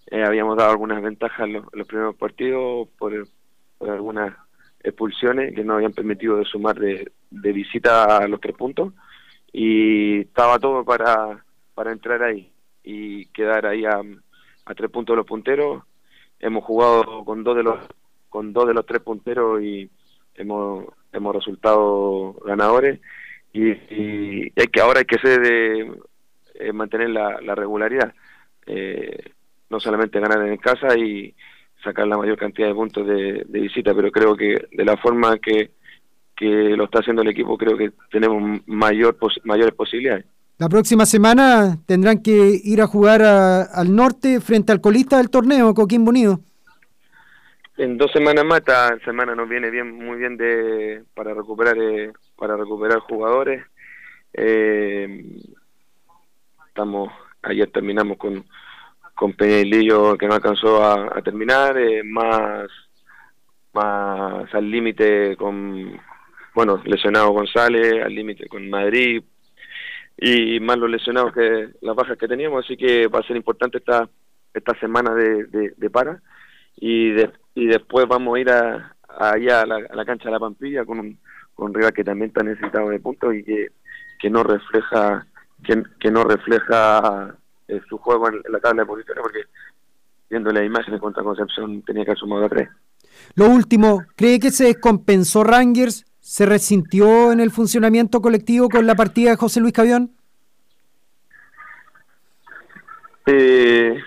Eh, habíamos dado algunas ventajas en los, los primeros partidos por, por algunas expulsiones que nos habían permitido de sumar de, de visita a los tres puntos y estaba todo para, para entrar ahí y quedar ahí a, tres puntos de los punteros. Hemos jugado con dos de los con dos de los tres punteros y hemos hemos resultado ganadores. Y, y hay que ahora hay que ser de eh, mantener la, la regularidad. Eh, no solamente ganar en casa y sacar la mayor cantidad de puntos de, de visita pero creo que de la forma que que lo está haciendo el equipo creo que tenemos mayor pos mayores posibilidades La próxima semana tendrán que ir a jugar a- al norte frente al colista del torneo, Coquimbo Unido. En dos semanas más, esta semana nos viene bien, muy bien de para recuperar eh, para recuperar jugadores. Eh, estamos ayer terminamos con con Peñalillo que no alcanzó a, a terminar, eh, más más al límite con bueno lesionado González, al límite con Madrid y más los lesionados que las bajas que teníamos, así que va a ser importante esta esta semana de, de, para y, de- y después vamos a ir a, allá a la, cancha de la Pampilla con un, con un rival que también está necesitado de puntos y que, que no refleja que, no refleja eh, su juego en, en la tabla de posiciones porque viendo las imágenes contra Concepción tenía que haber sumado a tres. Lo último, ¿cree que se descompensó Rangers? ¿Se resintió en el funcionamiento colectivo con la partida de José Luis Cavión? Eh,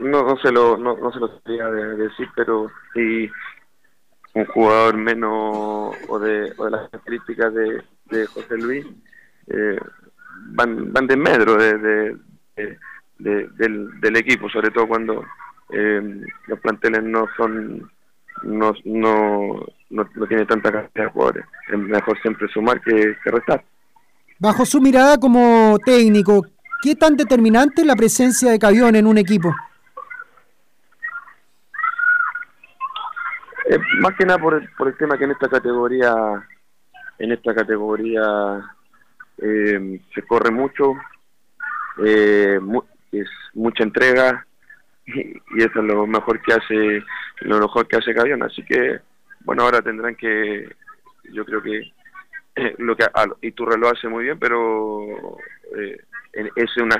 no, no se lo no, no se lo quería de- decir, pero sí un jugador menos o de, las características de, José Luis eh, van van de medro de, de- de- de- del, del equipo, sobre todo cuando eh, los planteles no son no no no, no tiene tanta cantidad de jugadores. Es mejor siempre sumar que, que restar. Bajo su mirada como técnico, ¿qué tan determinante es la presencia de Cavión en un equipo? Eh, más que nada por el, por el tema que en esta categoría en esta categoría eh, se corre mucho eh, mu- es mucha entrega y, y eso es lo mejor que hace lo mejor que hace Cavión así que bueno ahora tendrán que yo creo que eh, lo que a- Iturra lo hace muy bien pero eh, es una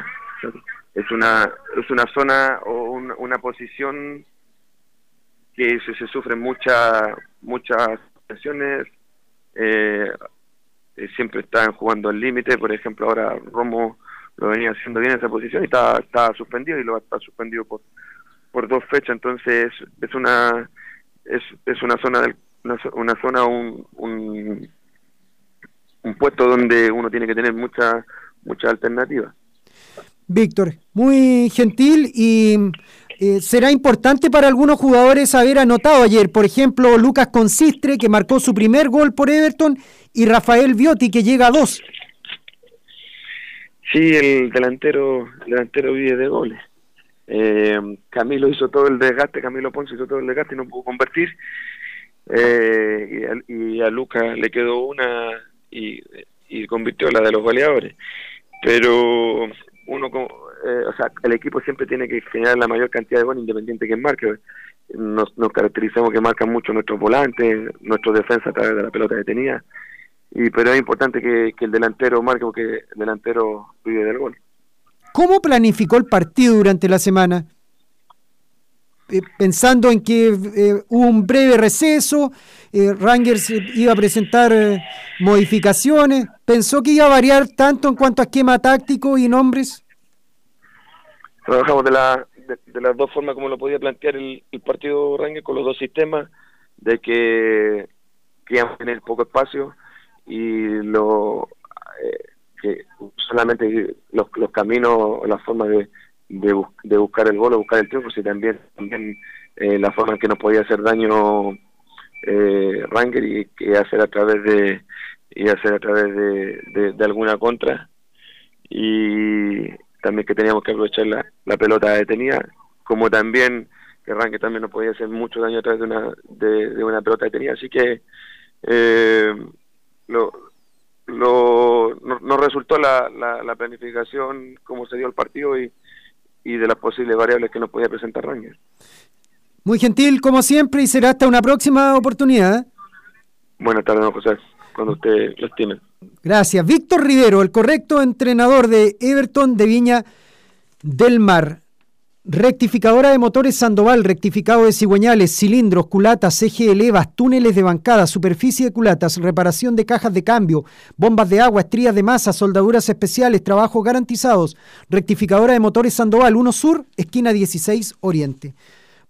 es una es una zona o una, una posición que se, se sufren muchas muchas tensiones eh, eh, siempre están jugando al límite. Por ejemplo ahora Romo lo venía haciendo bien en esa posición y está, está suspendido y lo va a estar suspendido por por dos fechas. Entonces es una es, es una zona del, una, una zona un, un un puesto donde uno tiene que tener muchas muchas alternativas Víctor, muy gentil y eh, será importante para algunos jugadores haber anotado ayer, por ejemplo, Lucas Consistre, que marcó su primer gol por Everton, y Rafael Viotti, que llega a dos. Sí, el delantero, el delantero vive de goles. Eh, Camilo hizo todo el desgaste, Camilo Ponce hizo todo el desgaste y no pudo convertir. Eh, y, a, y a Lucas le quedó una y, convirtió la de los goleadores. Pero uno, eh, o sea, el equipo siempre tiene que generar la mayor cantidad de goles independiente que marque. Nos, nos caracterizamos que marcan mucho nuestros volantes, nuestros defensas a través de la pelota detenida. Y, pero es importante que, que el delantero marque porque el delantero vive del gol. ¿Cómo planificó el partido durante la semana? Eh, pensando en que eh, hubo un breve receso, eh, Rangers iba a presentar eh, modificaciones, ¿pensó que iba a variar tanto en cuanto a esquema táctico y nombres? Trabajamos de, la, de, las dos formas como lo podía plantear el, el partido Rangers, con los dos sistemas, de que, que íbamos a tener poco espacio y lo que solamente los, los caminos, las formas de, de, bus- de buscar el gol o buscar el triunfo, sino también, también eh, la forma en que nos podía hacer daño eh, Ranger y que hacer a través de y hacer a través de, de, de alguna contra. Y también que teníamos que aprovechar la, la pelota detenida como también que Ranger también nos podía hacer mucho daño a través de una de, de una pelota detenida. Así que eh, lo, lo, no, resultó la, la, planificación como se dio el partido y, y de las posibles variables que nos podía presentar Rangers. Muy gentil, como siempre, y será hasta una próxima oportunidad. Buenas tardes, don José, cuando usted los tiene. Gracias. Víctor Rivero, el correcto entrenador de Everton de Viña del Mar. Rectificadora de motores Sandoval, rectificado de cigüeñales, cilindros, culatas, eje de levas, túneles de bancada, superficie de culatas, reparación de cajas de cambio, bombas de agua, estrías de masa, soldaduras especiales, trabajos garantizados. Rectificadora de motores Sandoval, 1 Sur, esquina 16 Oriente.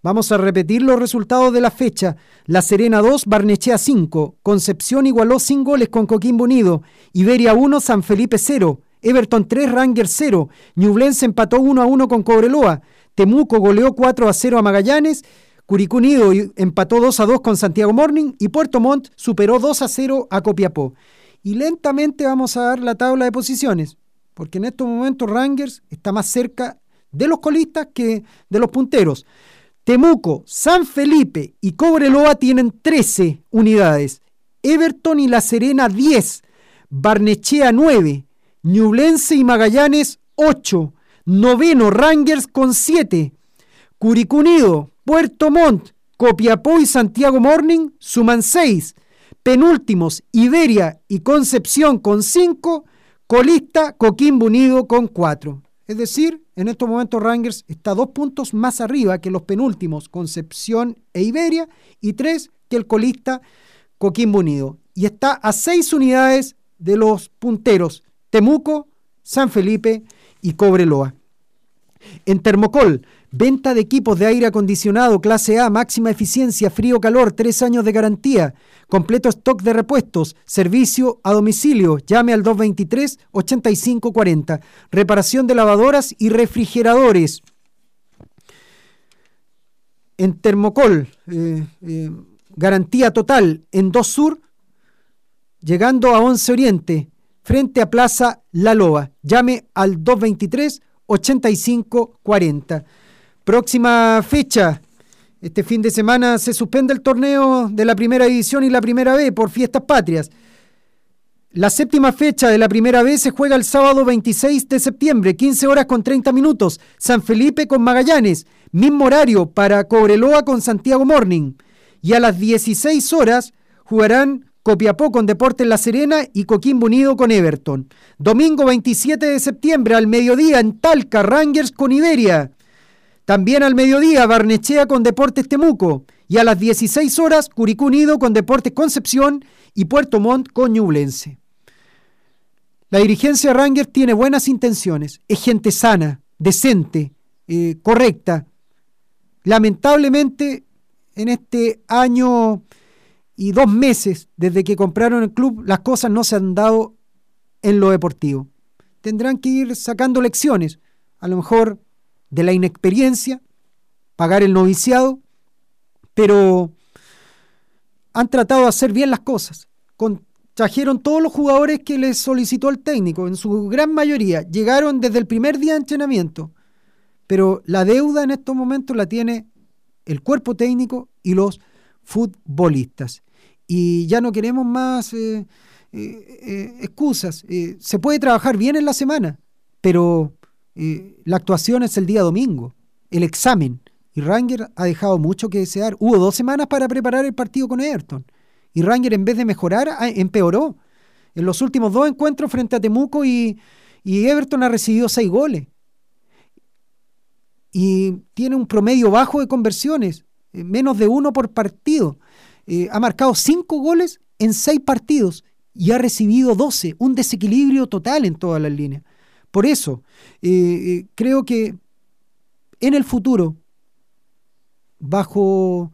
Vamos a repetir los resultados de la fecha. La Serena 2, Barnechea 5. Concepción igualó sin goles con Coquimbo Unido. Iberia 1, San Felipe 0. Everton 3, Ranger 0. Ñublense empató 1 a 1 con Cobreloa. Temuco goleó 4 a 0 a Magallanes, Curicú Unido empató 2 a 2 con Santiago Morning y Puerto Montt superó 2 a 0 a Copiapó. Y lentamente vamos a dar la tabla de posiciones, porque en estos momentos Rangers está más cerca de los colistas que de los punteros. Temuco, San Felipe y Cobreloa tienen 13 unidades. Everton y La Serena 10. Barnechea 9. Ñublense y Magallanes 8. Noveno, Rangers con 7. Curicunido, Puerto Montt, Copiapó y Santiago Morning suman 6. Penúltimos, Iberia y Concepción con 5. Colista, Coquimbo Unido con 4. Es decir, en estos momentos Rangers está dos puntos más arriba que los penúltimos, Concepción e Iberia, y tres que el colista Coquimbo Unido. Y está a seis unidades de los punteros, Temuco, San Felipe y Cobreloa. En Termocol, venta de equipos de aire acondicionado clase A, máxima eficiencia, frío-calor, tres años de garantía, completo stock de repuestos, servicio a domicilio, llame al 223-8540, reparación de lavadoras y refrigeradores. En Termocol, eh, eh, garantía total en 2 Sur, llegando a 11 Oriente, frente a Plaza La Loa. Llame al 223 85-40. Próxima fecha. Este fin de semana se suspende el torneo de la primera división y la primera B por fiestas patrias. La séptima fecha de la primera B se juega el sábado 26 de septiembre, 15 horas con 30 minutos. San Felipe con Magallanes, mismo horario para Cobreloa con Santiago Morning. Y a las 16 horas jugarán Copiapó con Deportes La Serena y Coquimbo Unido con Everton. Domingo 27 de septiembre al mediodía en Talca, Rangers con Iberia. También al mediodía Barnechea con Deportes Temuco. Y a las 16 horas Curicú Unido con Deportes Concepción y Puerto Montt con Ñublense. La dirigencia Rangers tiene buenas intenciones, es gente sana, decente, eh, correcta. Lamentablemente en este año y dos meses desde que compraron el club, las cosas no se han dado en lo deportivo. Tendrán que ir sacando lecciones, a lo mejor de la inexperiencia, pagar el noviciado, pero han tratado de hacer bien las cosas. trajeron todos los jugadores que les solicitó el técnico, en su gran mayoría. Llegaron desde el primer día de entrenamiento, pero la deuda en estos momentos la tiene el cuerpo técnico y los futbolistas y ya no queremos más eh, eh, eh, excusas. se puede trabajar bien en la semana, pero la actuación es el día domingo, el examen. Y Ranger ha dejado mucho que desear. Hubo dos semanas para preparar el partido con Everton. Y Ranger, en vez de mejorar, empeoró. En los últimos dos encuentros frente a Temuco y, y Everton ha recibido seis goles. Y tiene un promedio bajo de conversiones, menos de uno por partido. Eh, ha marcado cinco goles en seis partidos y ha recibido 12, un desequilibrio total en todas las líneas. Por eso, eh, eh, creo que en el futuro, bajo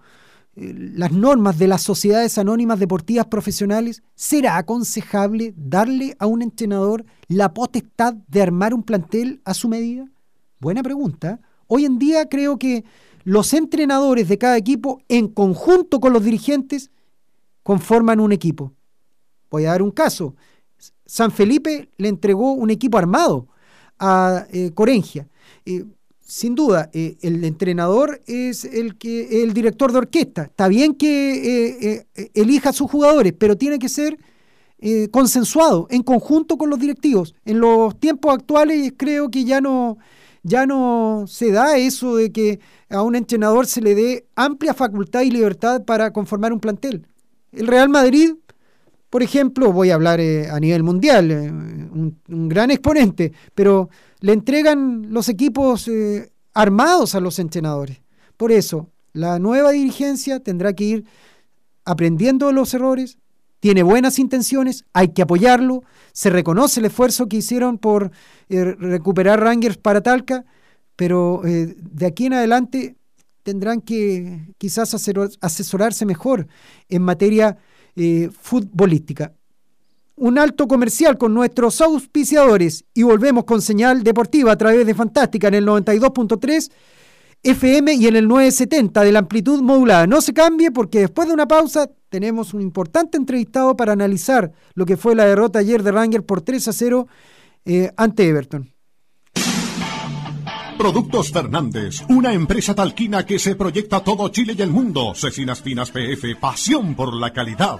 las normas de las sociedades anónimas deportivas profesionales, será aconsejable darle a un entrenador la potestad de armar un plantel a su medida? Buena pregunta. Hoy en día creo que los entrenadores de cada equipo, en conjunto con los dirigentes, conforman un equipo. Voy a dar un caso. San Felipe le entregó un equipo armado a eh, Corengia. Eh, sin duda, eh, el entrenador es el que el director de orquesta. Está bien que elija a sus jugadores, pero tiene que ser eh, consensuado en conjunto con los directivos. En los tiempos actuales creo que ya no, ya no se da eso de que a un entrenador se le dé amplia facultad y libertad para conformar un plantel. El Real Madrid, por ejemplo, voy a hablar eh, a nivel mundial, eh, un, gran exponente, pero le entregan los equipos eh, armados a los entrenadores. Por eso, la nueva dirigencia tendrá que ir aprendiendo de los errores, tiene buenas intenciones, hay que apoyarlo, se reconoce el esfuerzo que hicieron por eh, recuperar Rangers para Talca, pero eh, de aquí en adelante tendrán que quizás asesorarse mejor en materia eh, futbolística. Un alto comercial con nuestros auspiciadores y volvemos con señal deportiva a través de Fantástica en el 92.3 FM y en el 970 de la amplitud modulada. No se cambie porque después de una pausa tenemos un importante entrevistado para analizar lo que fue la derrota ayer de Rangers por 3 a 0 eh, ante Everton. Productos Fernández, una empresa talquina que se proyecta todo Chile y el mundo. Cecinas Finas PF, pasión por la calidad.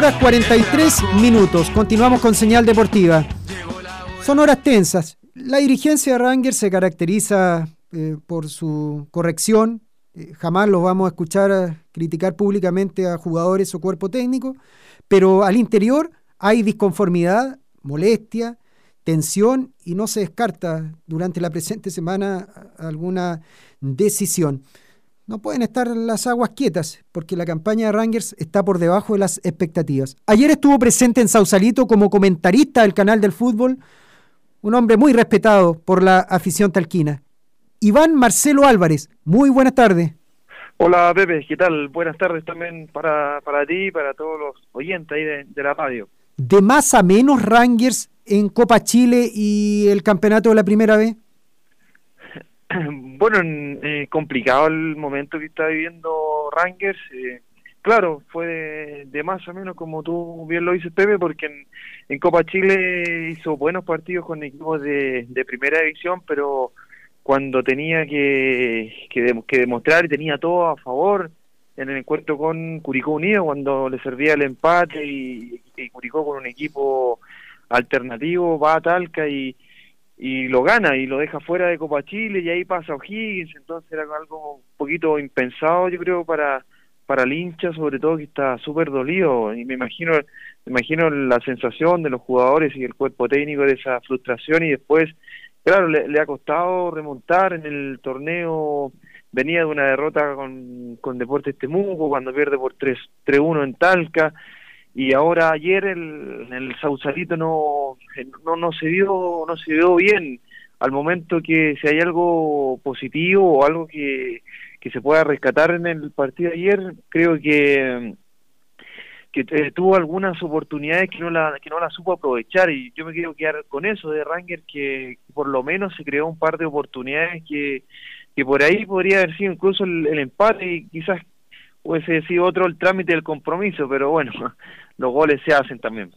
Horas 43 minutos. Continuamos con señal deportiva. Son horas tensas. La dirigencia de Rangers se caracteriza eh, por su corrección. Eh, jamás los vamos a escuchar a criticar públicamente a jugadores o cuerpo técnico, pero al interior hay disconformidad, molestia, tensión y no se descarta durante la presente semana alguna decisión. No pueden estar las aguas quietas, porque la campaña de Rangers está por debajo de las expectativas. Ayer estuvo presente en Sausalito como comentarista del canal del fútbol, un hombre muy respetado por la afición talquina. Iván Marcelo Álvarez, muy buenas tardes. Hola Pepe, ¿qué tal? Buenas tardes también para, para ti y para todos los oyentes ahí de, de la radio. ¿De más a menos Rangers en Copa Chile y el campeonato de la primera vez? bueno, eh, complicado el momento que está viviendo Rangers. Eh, claro, fue de, más o menos como tú bien lo dices, Pepe, porque en, Copa Chile hizo buenos partidos con equipos de, primera división, pero cuando tenía que, que, demostrar y tenía todo a favor en el encuentro con Curicó Unido, cuando le servía el empate y Curicó con un equipo alternativo va a Talca y y lo gana y lo deja fuera de Copa Chile y ahí pasa O'Higgins, entonces era algo un poquito impensado yo creo para para el hincha sobre todo que está súper dolido y me imagino me imagino la sensación de los jugadores y el cuerpo técnico de esa frustración y después claro le, ha costado remontar en el torneo venía de una derrota con, con Deportes Temuco cuando pierde por 3-1 en Talca y ahora ayer el, el Sausalito no, no no se vio no se vio bien. Al momento que si hay algo positivo o algo que, que se pueda rescatar en el partido de ayer creo que que eh, tuvo algunas oportunidades que no la que no la supo aprovechar y yo me quiero quedar con eso de Ranger que por lo menos se creó un par de oportunidades que que por ahí podría haber sido incluso el, el empate y quizás hubiese sido otro el trámite del compromiso, pero bueno, los goles se hacen también.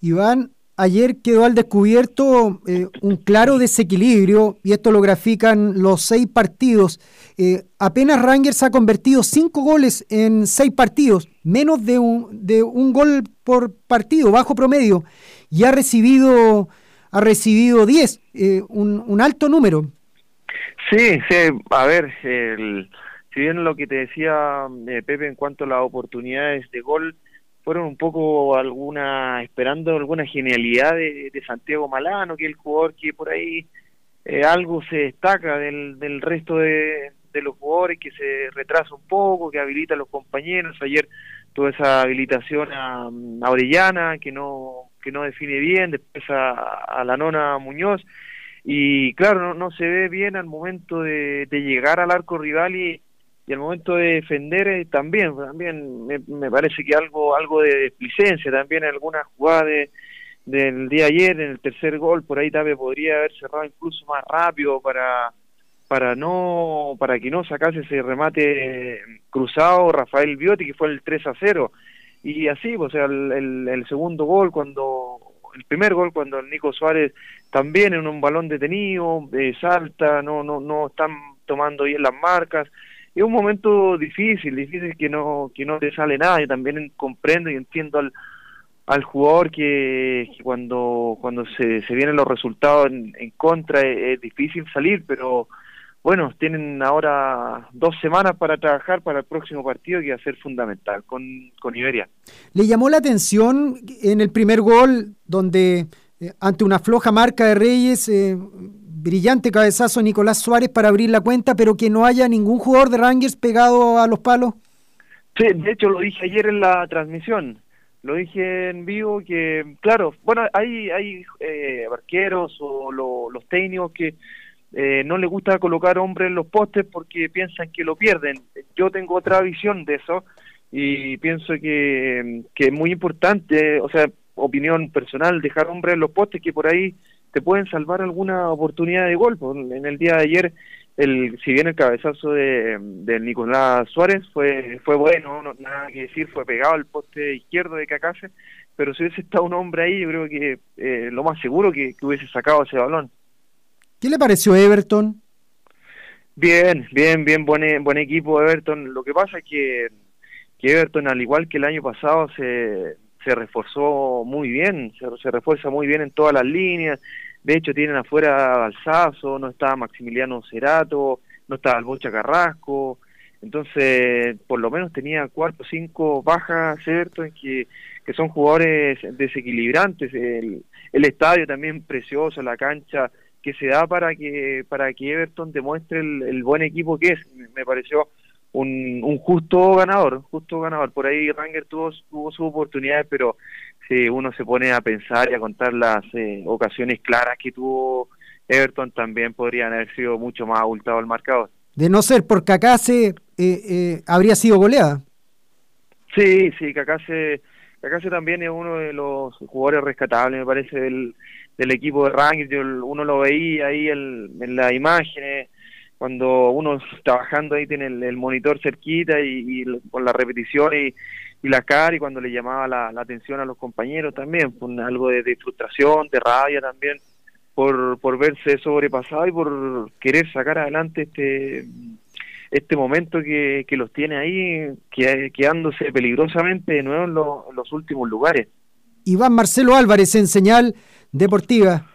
Iván, ayer quedó al descubierto eh, un claro desequilibrio, y esto lo grafican los seis partidos. Eh, apenas Rangers ha convertido cinco goles en seis partidos, menos de un, de un gol por partido, bajo promedio, y ha recibido, ha recibido diez, eh, un, un alto número. Sí, sí, a ver, el si bien lo que te decía eh, Pepe en cuanto a las oportunidades de gol fueron un poco alguna esperando alguna genialidad de, Santiago Malano que es el jugador que por ahí eh, algo se destaca del, del resto de, los jugadores que se retrasa un poco que habilita a los compañeros. Ayer tuvo esa habilitación a, a Orellana que no que no define bien después a, a la nona Muñoz. Y claro no, no se ve bien al momento de, de llegar al arco rival y y al momento de defender eh, también también me, parece que algo algo de displicencia también alguna jugada del día ayer en el tercer gol por ahí tal podría haber cerrado incluso más rápido para para no para que no sacase ese remate cruzado Rafael Biotti que fue el 3 a 0 y así o sea el, el, segundo gol cuando el primer gol cuando el Nico Suárez también en un balón detenido eh, salta no no no están tomando bien las marcas es un momento difícil, difícil que no que no te sale nada. Yo también comprendo y entiendo al, al jugador que, cuando cuando se, se vienen los resultados en, contra es, difícil salir, pero bueno, tienen ahora dos semanas para trabajar para el próximo partido que va a ser fundamental con, con Iberia. ¿Le llamó la atención en el primer gol donde eh, ante una floja marca de Reyes eh, brillante cabezazo Nicolás Suárez para abrir la cuenta, pero que no haya ningún jugador de Rangers pegado a los palos? Sí, de hecho lo dije ayer en la transmisión, lo dije en vivo que, claro, bueno, hay, hay eh, barqueros o los técnicos que eh, no les gusta colocar hombres en los postes porque piensan que lo pierden. Yo tengo otra visión de eso y pienso que, que es muy importante, o sea, opinión personal, dejar hombres en los postes que por ahí te pueden salvar alguna oportunidad de gol. En el día de ayer, el, si bien el cabezazo de, de Nicolás Suárez fue fue bueno, no, nada que decir, fue pegado al poste izquierdo de Cacase, pero si hubiese estado un hombre ahí, yo creo que eh, lo más seguro que, que hubiese sacado ese balón. ¿Qué le pareció Everton? Bien, bien, bien, buen, buen equipo Everton. Lo que pasa es que, que Everton, al igual que el año pasado, se se reforzó muy bien, se, refuerza muy bien en todas las líneas. De hecho, tienen afuera Balsazo, no está Maximiliano Cerato, no está Albocha Carrasco. Entonces, por lo menos tenía cuatro o cinco bajas, ¿cierto? En que, que son jugadores desequilibrantes. El, el estadio también precioso, la cancha que se da para que para que Everton demuestre el, buen equipo que es. me pareció un, un justo ganador, justo ganador. Por ahí Ranger tuvo, tuvo sus oportunidades, pero si uno se pone a pensar y a contar las eh, ocasiones claras que tuvo Everton, también podrían haber sido mucho más abultado el marcador. De no ser por Cacase, eh, eh, habría sido goleada. Sí, sí, Cacase, Cacase también es uno de los jugadores rescatables, me parece, del, del equipo de Ranger. Yo, uno lo veía ahí en las imágenes cuando uno trabajando ahí tiene el, monitor cerquita y, con la repetición y, y, la cara y cuando le llamaba la, atención a los compañeros también, con algo de, frustración, de rabia también por, por verse sobrepasado y por querer sacar adelante este este momento que, que los tiene ahí que, quedándose peligrosamente de nuevo en los últimos lugares. Iván Marcelo Álvarez en señal deportiva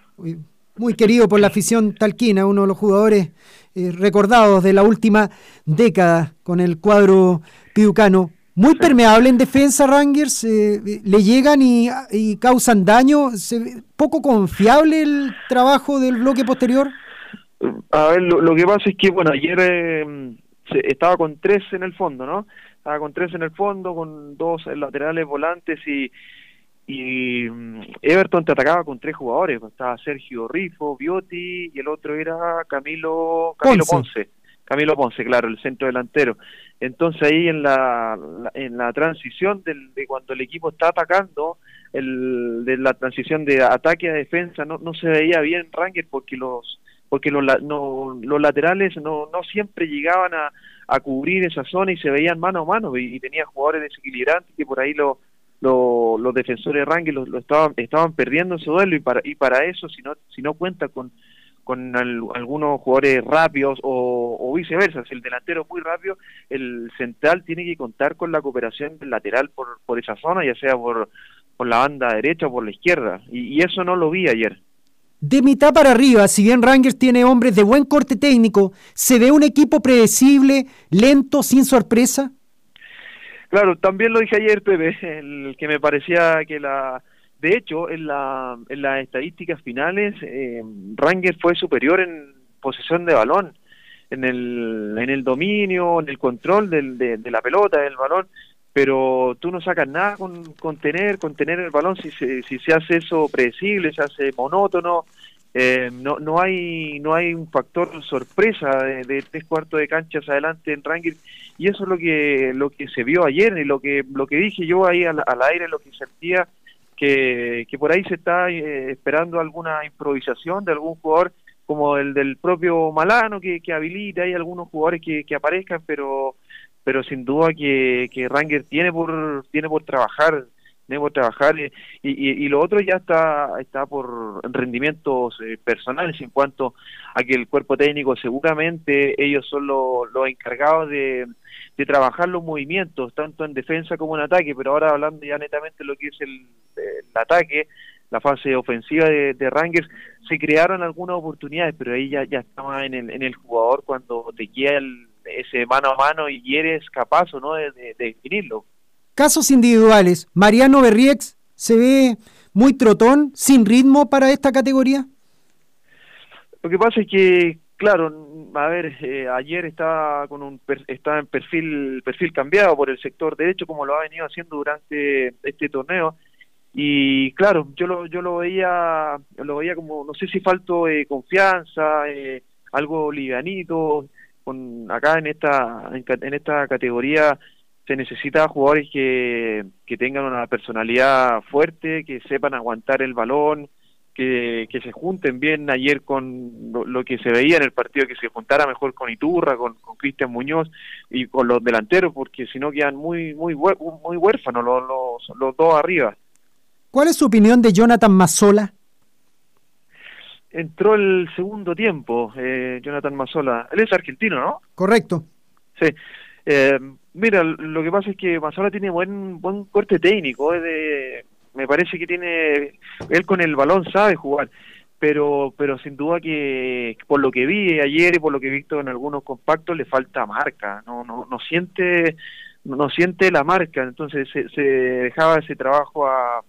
muy querido por la afición talquina, uno de los jugadores eh, recordados de la última década con el cuadro piucano. Muy permeable en defensa, Rangers, eh, le llegan y, causan daño. Se, poco confiable el trabajo del bloque posterior. A ver, lo, que pasa es que, bueno, ayer eh, estaba con tres en el fondo, ¿no? Estaba con tres en el fondo, con dos laterales volantes y, y mm, Everton te atacaba con tres jugadores, pues, estaba Sergio Rifo, Biotti y el otro era Camilo Camilo Ponce. Camilo Ponce, claro, el centro delantero. Entonces ahí en la, en la transición del, de cuando el equipo está atacando, el, de la transición de ataque a defensa no, no se veía bien Ranger porque los porque los, no, los laterales no, no siempre llegaban a, a cubrir esa zona y se veían mano a mano y, y tenía jugadores desequilibrantes que por ahí lo, los defensores de Rangel lo, estaban, estaban perdiendo ese duelo y para, y para eso, si no, si no cuenta con, con algunos jugadores rápidos o, viceversa, si el delantero es muy rápido, el central tiene que contar con la cooperación del lateral por, por esa zona, ya sea por, por la banda derecha o por la izquierda, y, eso no lo vi ayer. De mitad para arriba, si bien Rangers tiene hombres de buen corte técnico, ¿se ve un equipo predecible, lento, sin sorpresa? Claro, también lo dije ayer, Pepe, el que me parecía que la... De hecho, en, la, en las estadísticas finales, eh, Ranger fue superior en posesión de balón, en el, en el dominio, en el control del, de, la pelota, del balón, pero tú no sacas nada con, con tener, con tener el balón si se, si se hace eso predecible, se hace monótono, eh, no, no hay no hay un factor sorpresa de, tres cuartos de canchas adelante en Ranger y eso es lo que lo que se vio ayer y lo que lo que dije yo ahí al, aire lo que sentía que, que por ahí se está eh, esperando alguna improvisación de algún jugador como el del propio Malano que, habilita hay algunos jugadores que, que aparezcan pero pero sin duda que, que Ranger tiene por tiene por trabajar debo trabajar y, y, lo otro ya está está por rendimientos eh, personales en cuanto a que el cuerpo técnico seguramente ellos son los encargados de, de trabajar los movimientos tanto en defensa como en ataque pero ahora hablando ya netamente de lo que es el, ataque la fase ofensiva de, de, Rangers se crearon algunas oportunidades pero ahí ya ya estaba en el, en el jugador cuando te queda ese mano a mano y eres capaz o no de, de definirlo Casos individuales, Mariano Berriex se ve muy trotón, sin ritmo para esta categoría. Lo que pasa es que, claro, a ver, eh, ayer estaba con un estaba en perfil perfil cambiado por el sector derecho como lo ha venido haciendo durante este torneo. Y claro, yo lo yo lo veía lo veía como no sé si falto de confianza, eh, algo livianito con acá en esta en esta categoría se necesita jugadores que, que tengan una personalidad fuerte, que sepan aguantar el balón, que, que se junten bien ayer con lo, que se veía en el partido, que se juntara mejor con Iturra, con Cristian Muñoz y con los delanteros, porque si no quedan muy muy muy huérfanos los, los, los dos arriba. ¿Cuál es su opinión de Jonathan Mazzola? Entró el segundo tiempo, eh, Jonathan Mazzola. Él es argentino, ¿no? Correcto. Sí. Eh, mira, lo que pasa es que Mazzola tiene buen buen corte técnico, de, me parece que tiene, él con el balón sabe jugar, pero pero sin duda que por lo que vi ayer y por lo que he visto en algunos compactos le falta marca, no no no siente no siente la marca, entonces se, se dejaba ese trabajo a,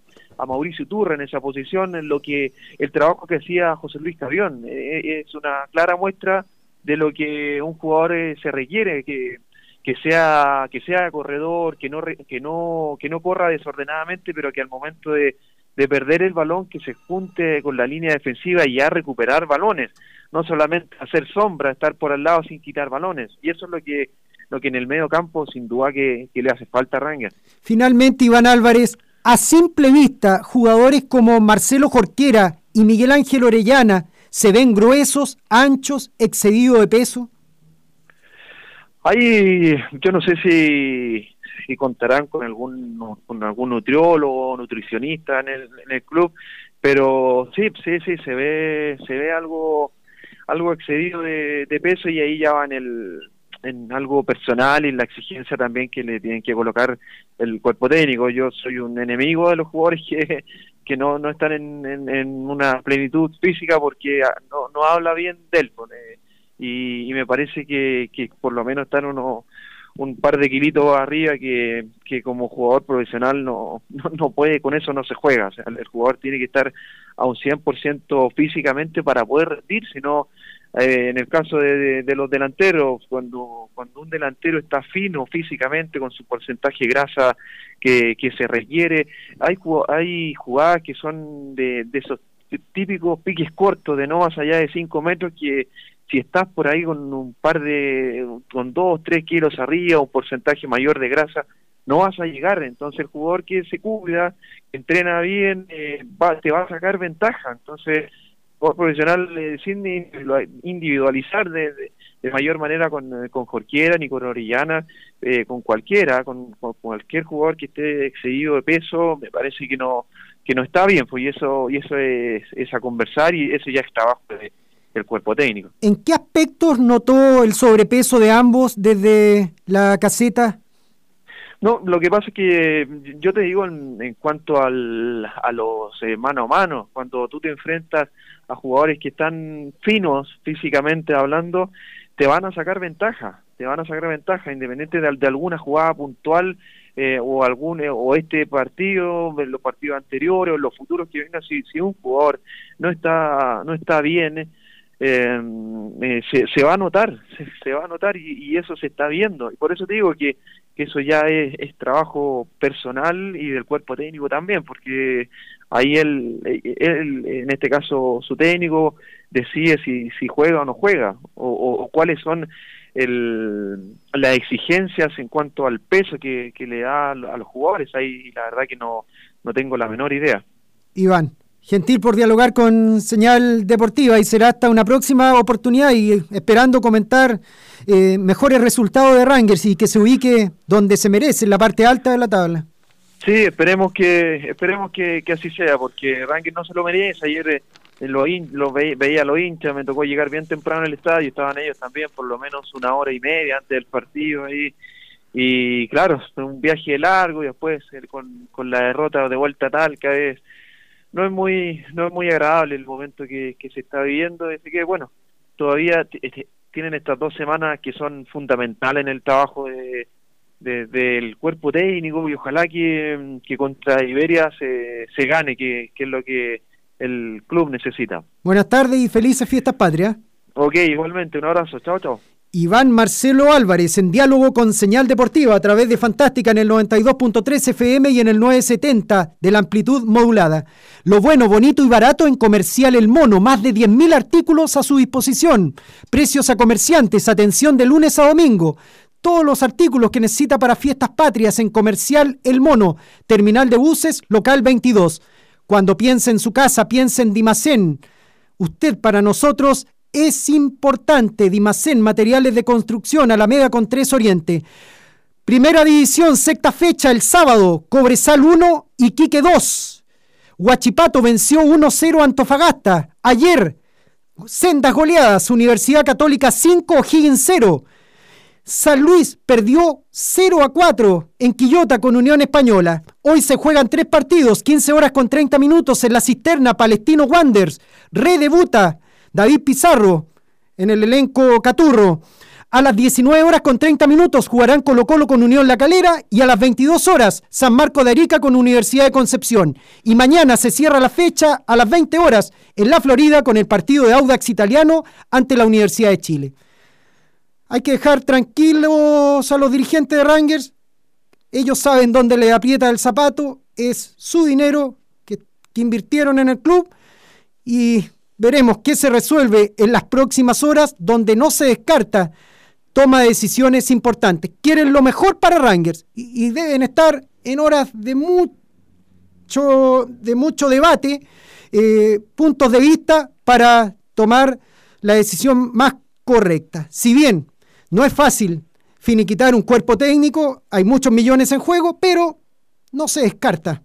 Mauricio Turra en esa posición, en lo que el trabajo que hacía José Luis Carrión, eh, es una clara muestra de lo que un jugador eh, se requiere, que, que sea que sea corredor, que no que no que no corra desordenadamente, pero que al momento de, de perder el balón que se junte con la línea defensiva y ya recuperar balones, no solamente hacer sombra, estar por al lado sin quitar balones. Y eso es lo que lo que en el medio campo sin duda que, que le hace falta a Rangers. Finalmente, Iván Álvarez, a simple vista, jugadores como Marcelo Jorquera y Miguel Ángel Orellana se ven gruesos, anchos, excedidos de peso. Ahí yo no sé si, contarán con algún con algún nutriólogo, nutricionista en el, en el club, pero sí, sí, sí, se ve se ve algo algo excedido de, peso y ahí ya va en el en algo personal y en la exigencia también que le tienen que colocar el cuerpo técnico. Yo soy un enemigo de los jugadores que, que no, no están en, en, una plenitud física porque ah, no, no habla bien de él. pues, eh, y, y me parece que, que por lo menos están unos un par de kilitos arriba que, que como jugador profesional no, no, no puede, con eso no se juega. O sea, el jugador tiene que estar a un 100% físicamente para poder rendir, si no, eh, en el caso de, de- los delanteros, cuando, cuando un delantero está fino físicamente con su porcentaje de grasa que, que se requiere, hay, hay jugadas que son de, de esos típicos piques cortos de no más allá de 5 metros que si estás por ahí con un par de, con 2, 3 kilos arriba, un porcentaje mayor de grasa, no vas a llegar. Entonces el jugador que se cuida, que entrena bien, eh, va- te va a sacar ventaja. Entonces, por profesional, eh, sin individual- individualizar de, de- mayor manera con, eh, con Jorquera ni con Orellana, eh, con cualquiera, con, con cualquier jugador que esté excedido de peso, me parece que no que no está bien, pues y eso y eso es, es a conversar y eso ya es trabajo de- del cuerpo técnico. ¿En qué aspectos notó el sobrepeso de ambos desde la caseta? No, lo que pasa es que yo te digo en, en cuanto al, a los eh, mano a mano, cuando tú te enfrentas a jugadores que están finos físicamente hablando, te van a sacar ventaja, te van a sacar ventaja, independiente de, de alguna jugada puntual eh, o algún eh, o este partido, los partidos anteriores o los futuros que vengan, si, si un jugador no está no está bien, eh, eh, se, se va a notar, se, va a notar y, eso se está viendo. Y por eso te digo que, que eso ya es, trabajo personal y del cuerpo técnico también, porque ahí él, él, en este caso su técnico, decide si, si juega o no juega, o, o- o cuáles son el, las exigencias en cuanto al peso que, que le da a los jugadores. Ahí la verdad que no, no tengo la menor idea. Iván, gentil por dialogar con Señal Deportiva y será hasta una próxima oportunidad y eh, esperando comentar eh, mejores resultados de Rangers y que se ubique donde se merece, en la parte alta de la tabla. Sí, esperemos que esperemos que, que así sea, porque Rangers no se lo merece. Ayer eh, lo, hin- lo ve- veía a los hinchas, me tocó llegar bien temprano al estadio, estaban ellos también, por lo menos una hora y media antes del partido ahí. Y claro, un viaje largo y después eh, con, con la derrota de vuelta a Talca es no es muy no es muy agradable el momento que, que se está viviendo. Así que bueno, todavía este, tienen estas dos semanas que son fundamentales en el trabajo de, de- del cuerpo técnico y ojalá que, que contra Iberia se, se gane, que, que es lo que el club necesita. Buenas tardes y felices fiestas patrias. Ok, igualmente, un abrazo, chao, chao. Iván Marcelo Álvarez en diálogo con Señal Deportiva a través de Fantástica en el 92.3 FM y en el 970 de la amplitud modulada. Lo bueno, bonito y barato en Comercial El Mono, más de 10.000 artículos a su disposición. Precios a comerciantes, atención de lunes a domingo. Todos los artículos que necesita para fiestas patrias en Comercial El Mono, Terminal de Buses, local 22. Cuando piense en su casa, piense en Dimacén. Usted para nosotros es importante. Dimacén, materiales de construcción, Alameda con 3 Oriente. Primera división, sexta fecha, el sábado, Cobresal 1, Iquique 2. Huachipato venció 1-0 a Antofagasta. Ayer, sendas goleadas, Universidad Católica 5, O'Higgins 0. San Luis perdió 0 a 4 en Quillota con Unión Española. Hoy se juegan tres partidos, 15 horas con 30 minutos en la cisterna Palestino Wanderers. Redebuta David Pizarro en el elenco Caturro. A las 19 horas con 30 minutos jugarán Colo Colo con Unión La Calera y a las 22 horas San Marco de Arica con Universidad de Concepción. Y mañana se cierra la fecha a las 20 horas en la Florida con el partido de Audax Italiano ante la Universidad de Chile. Hay que dejar tranquilos a los dirigentes de Rangers. Ellos saben dónde le aprieta el zapato. Es su dinero que, que invirtieron en el club. Y veremos qué se resuelve en las próximas horas, donde no se descarta toma de decisiones importantes. Quieren lo mejor para Rangers y, deben estar en horas de mucho, de mucho debate, eh, puntos de vista para tomar la decisión más correcta. Si bien no es fácil finiquitar un cuerpo técnico, hay muchos millones en juego, pero no se descarta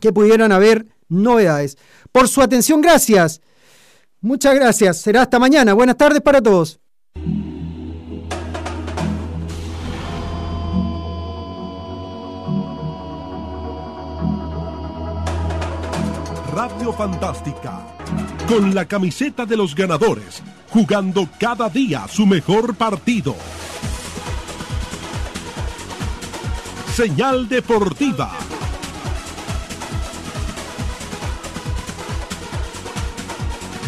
que pudieran haber novedades. Por su atención, gracias. Muchas gracias. Será hasta mañana. Buenas tardes para todos. Radio Fantástica, con la camiseta de los ganadores, jugando cada día su mejor partido. Señal Deportiva.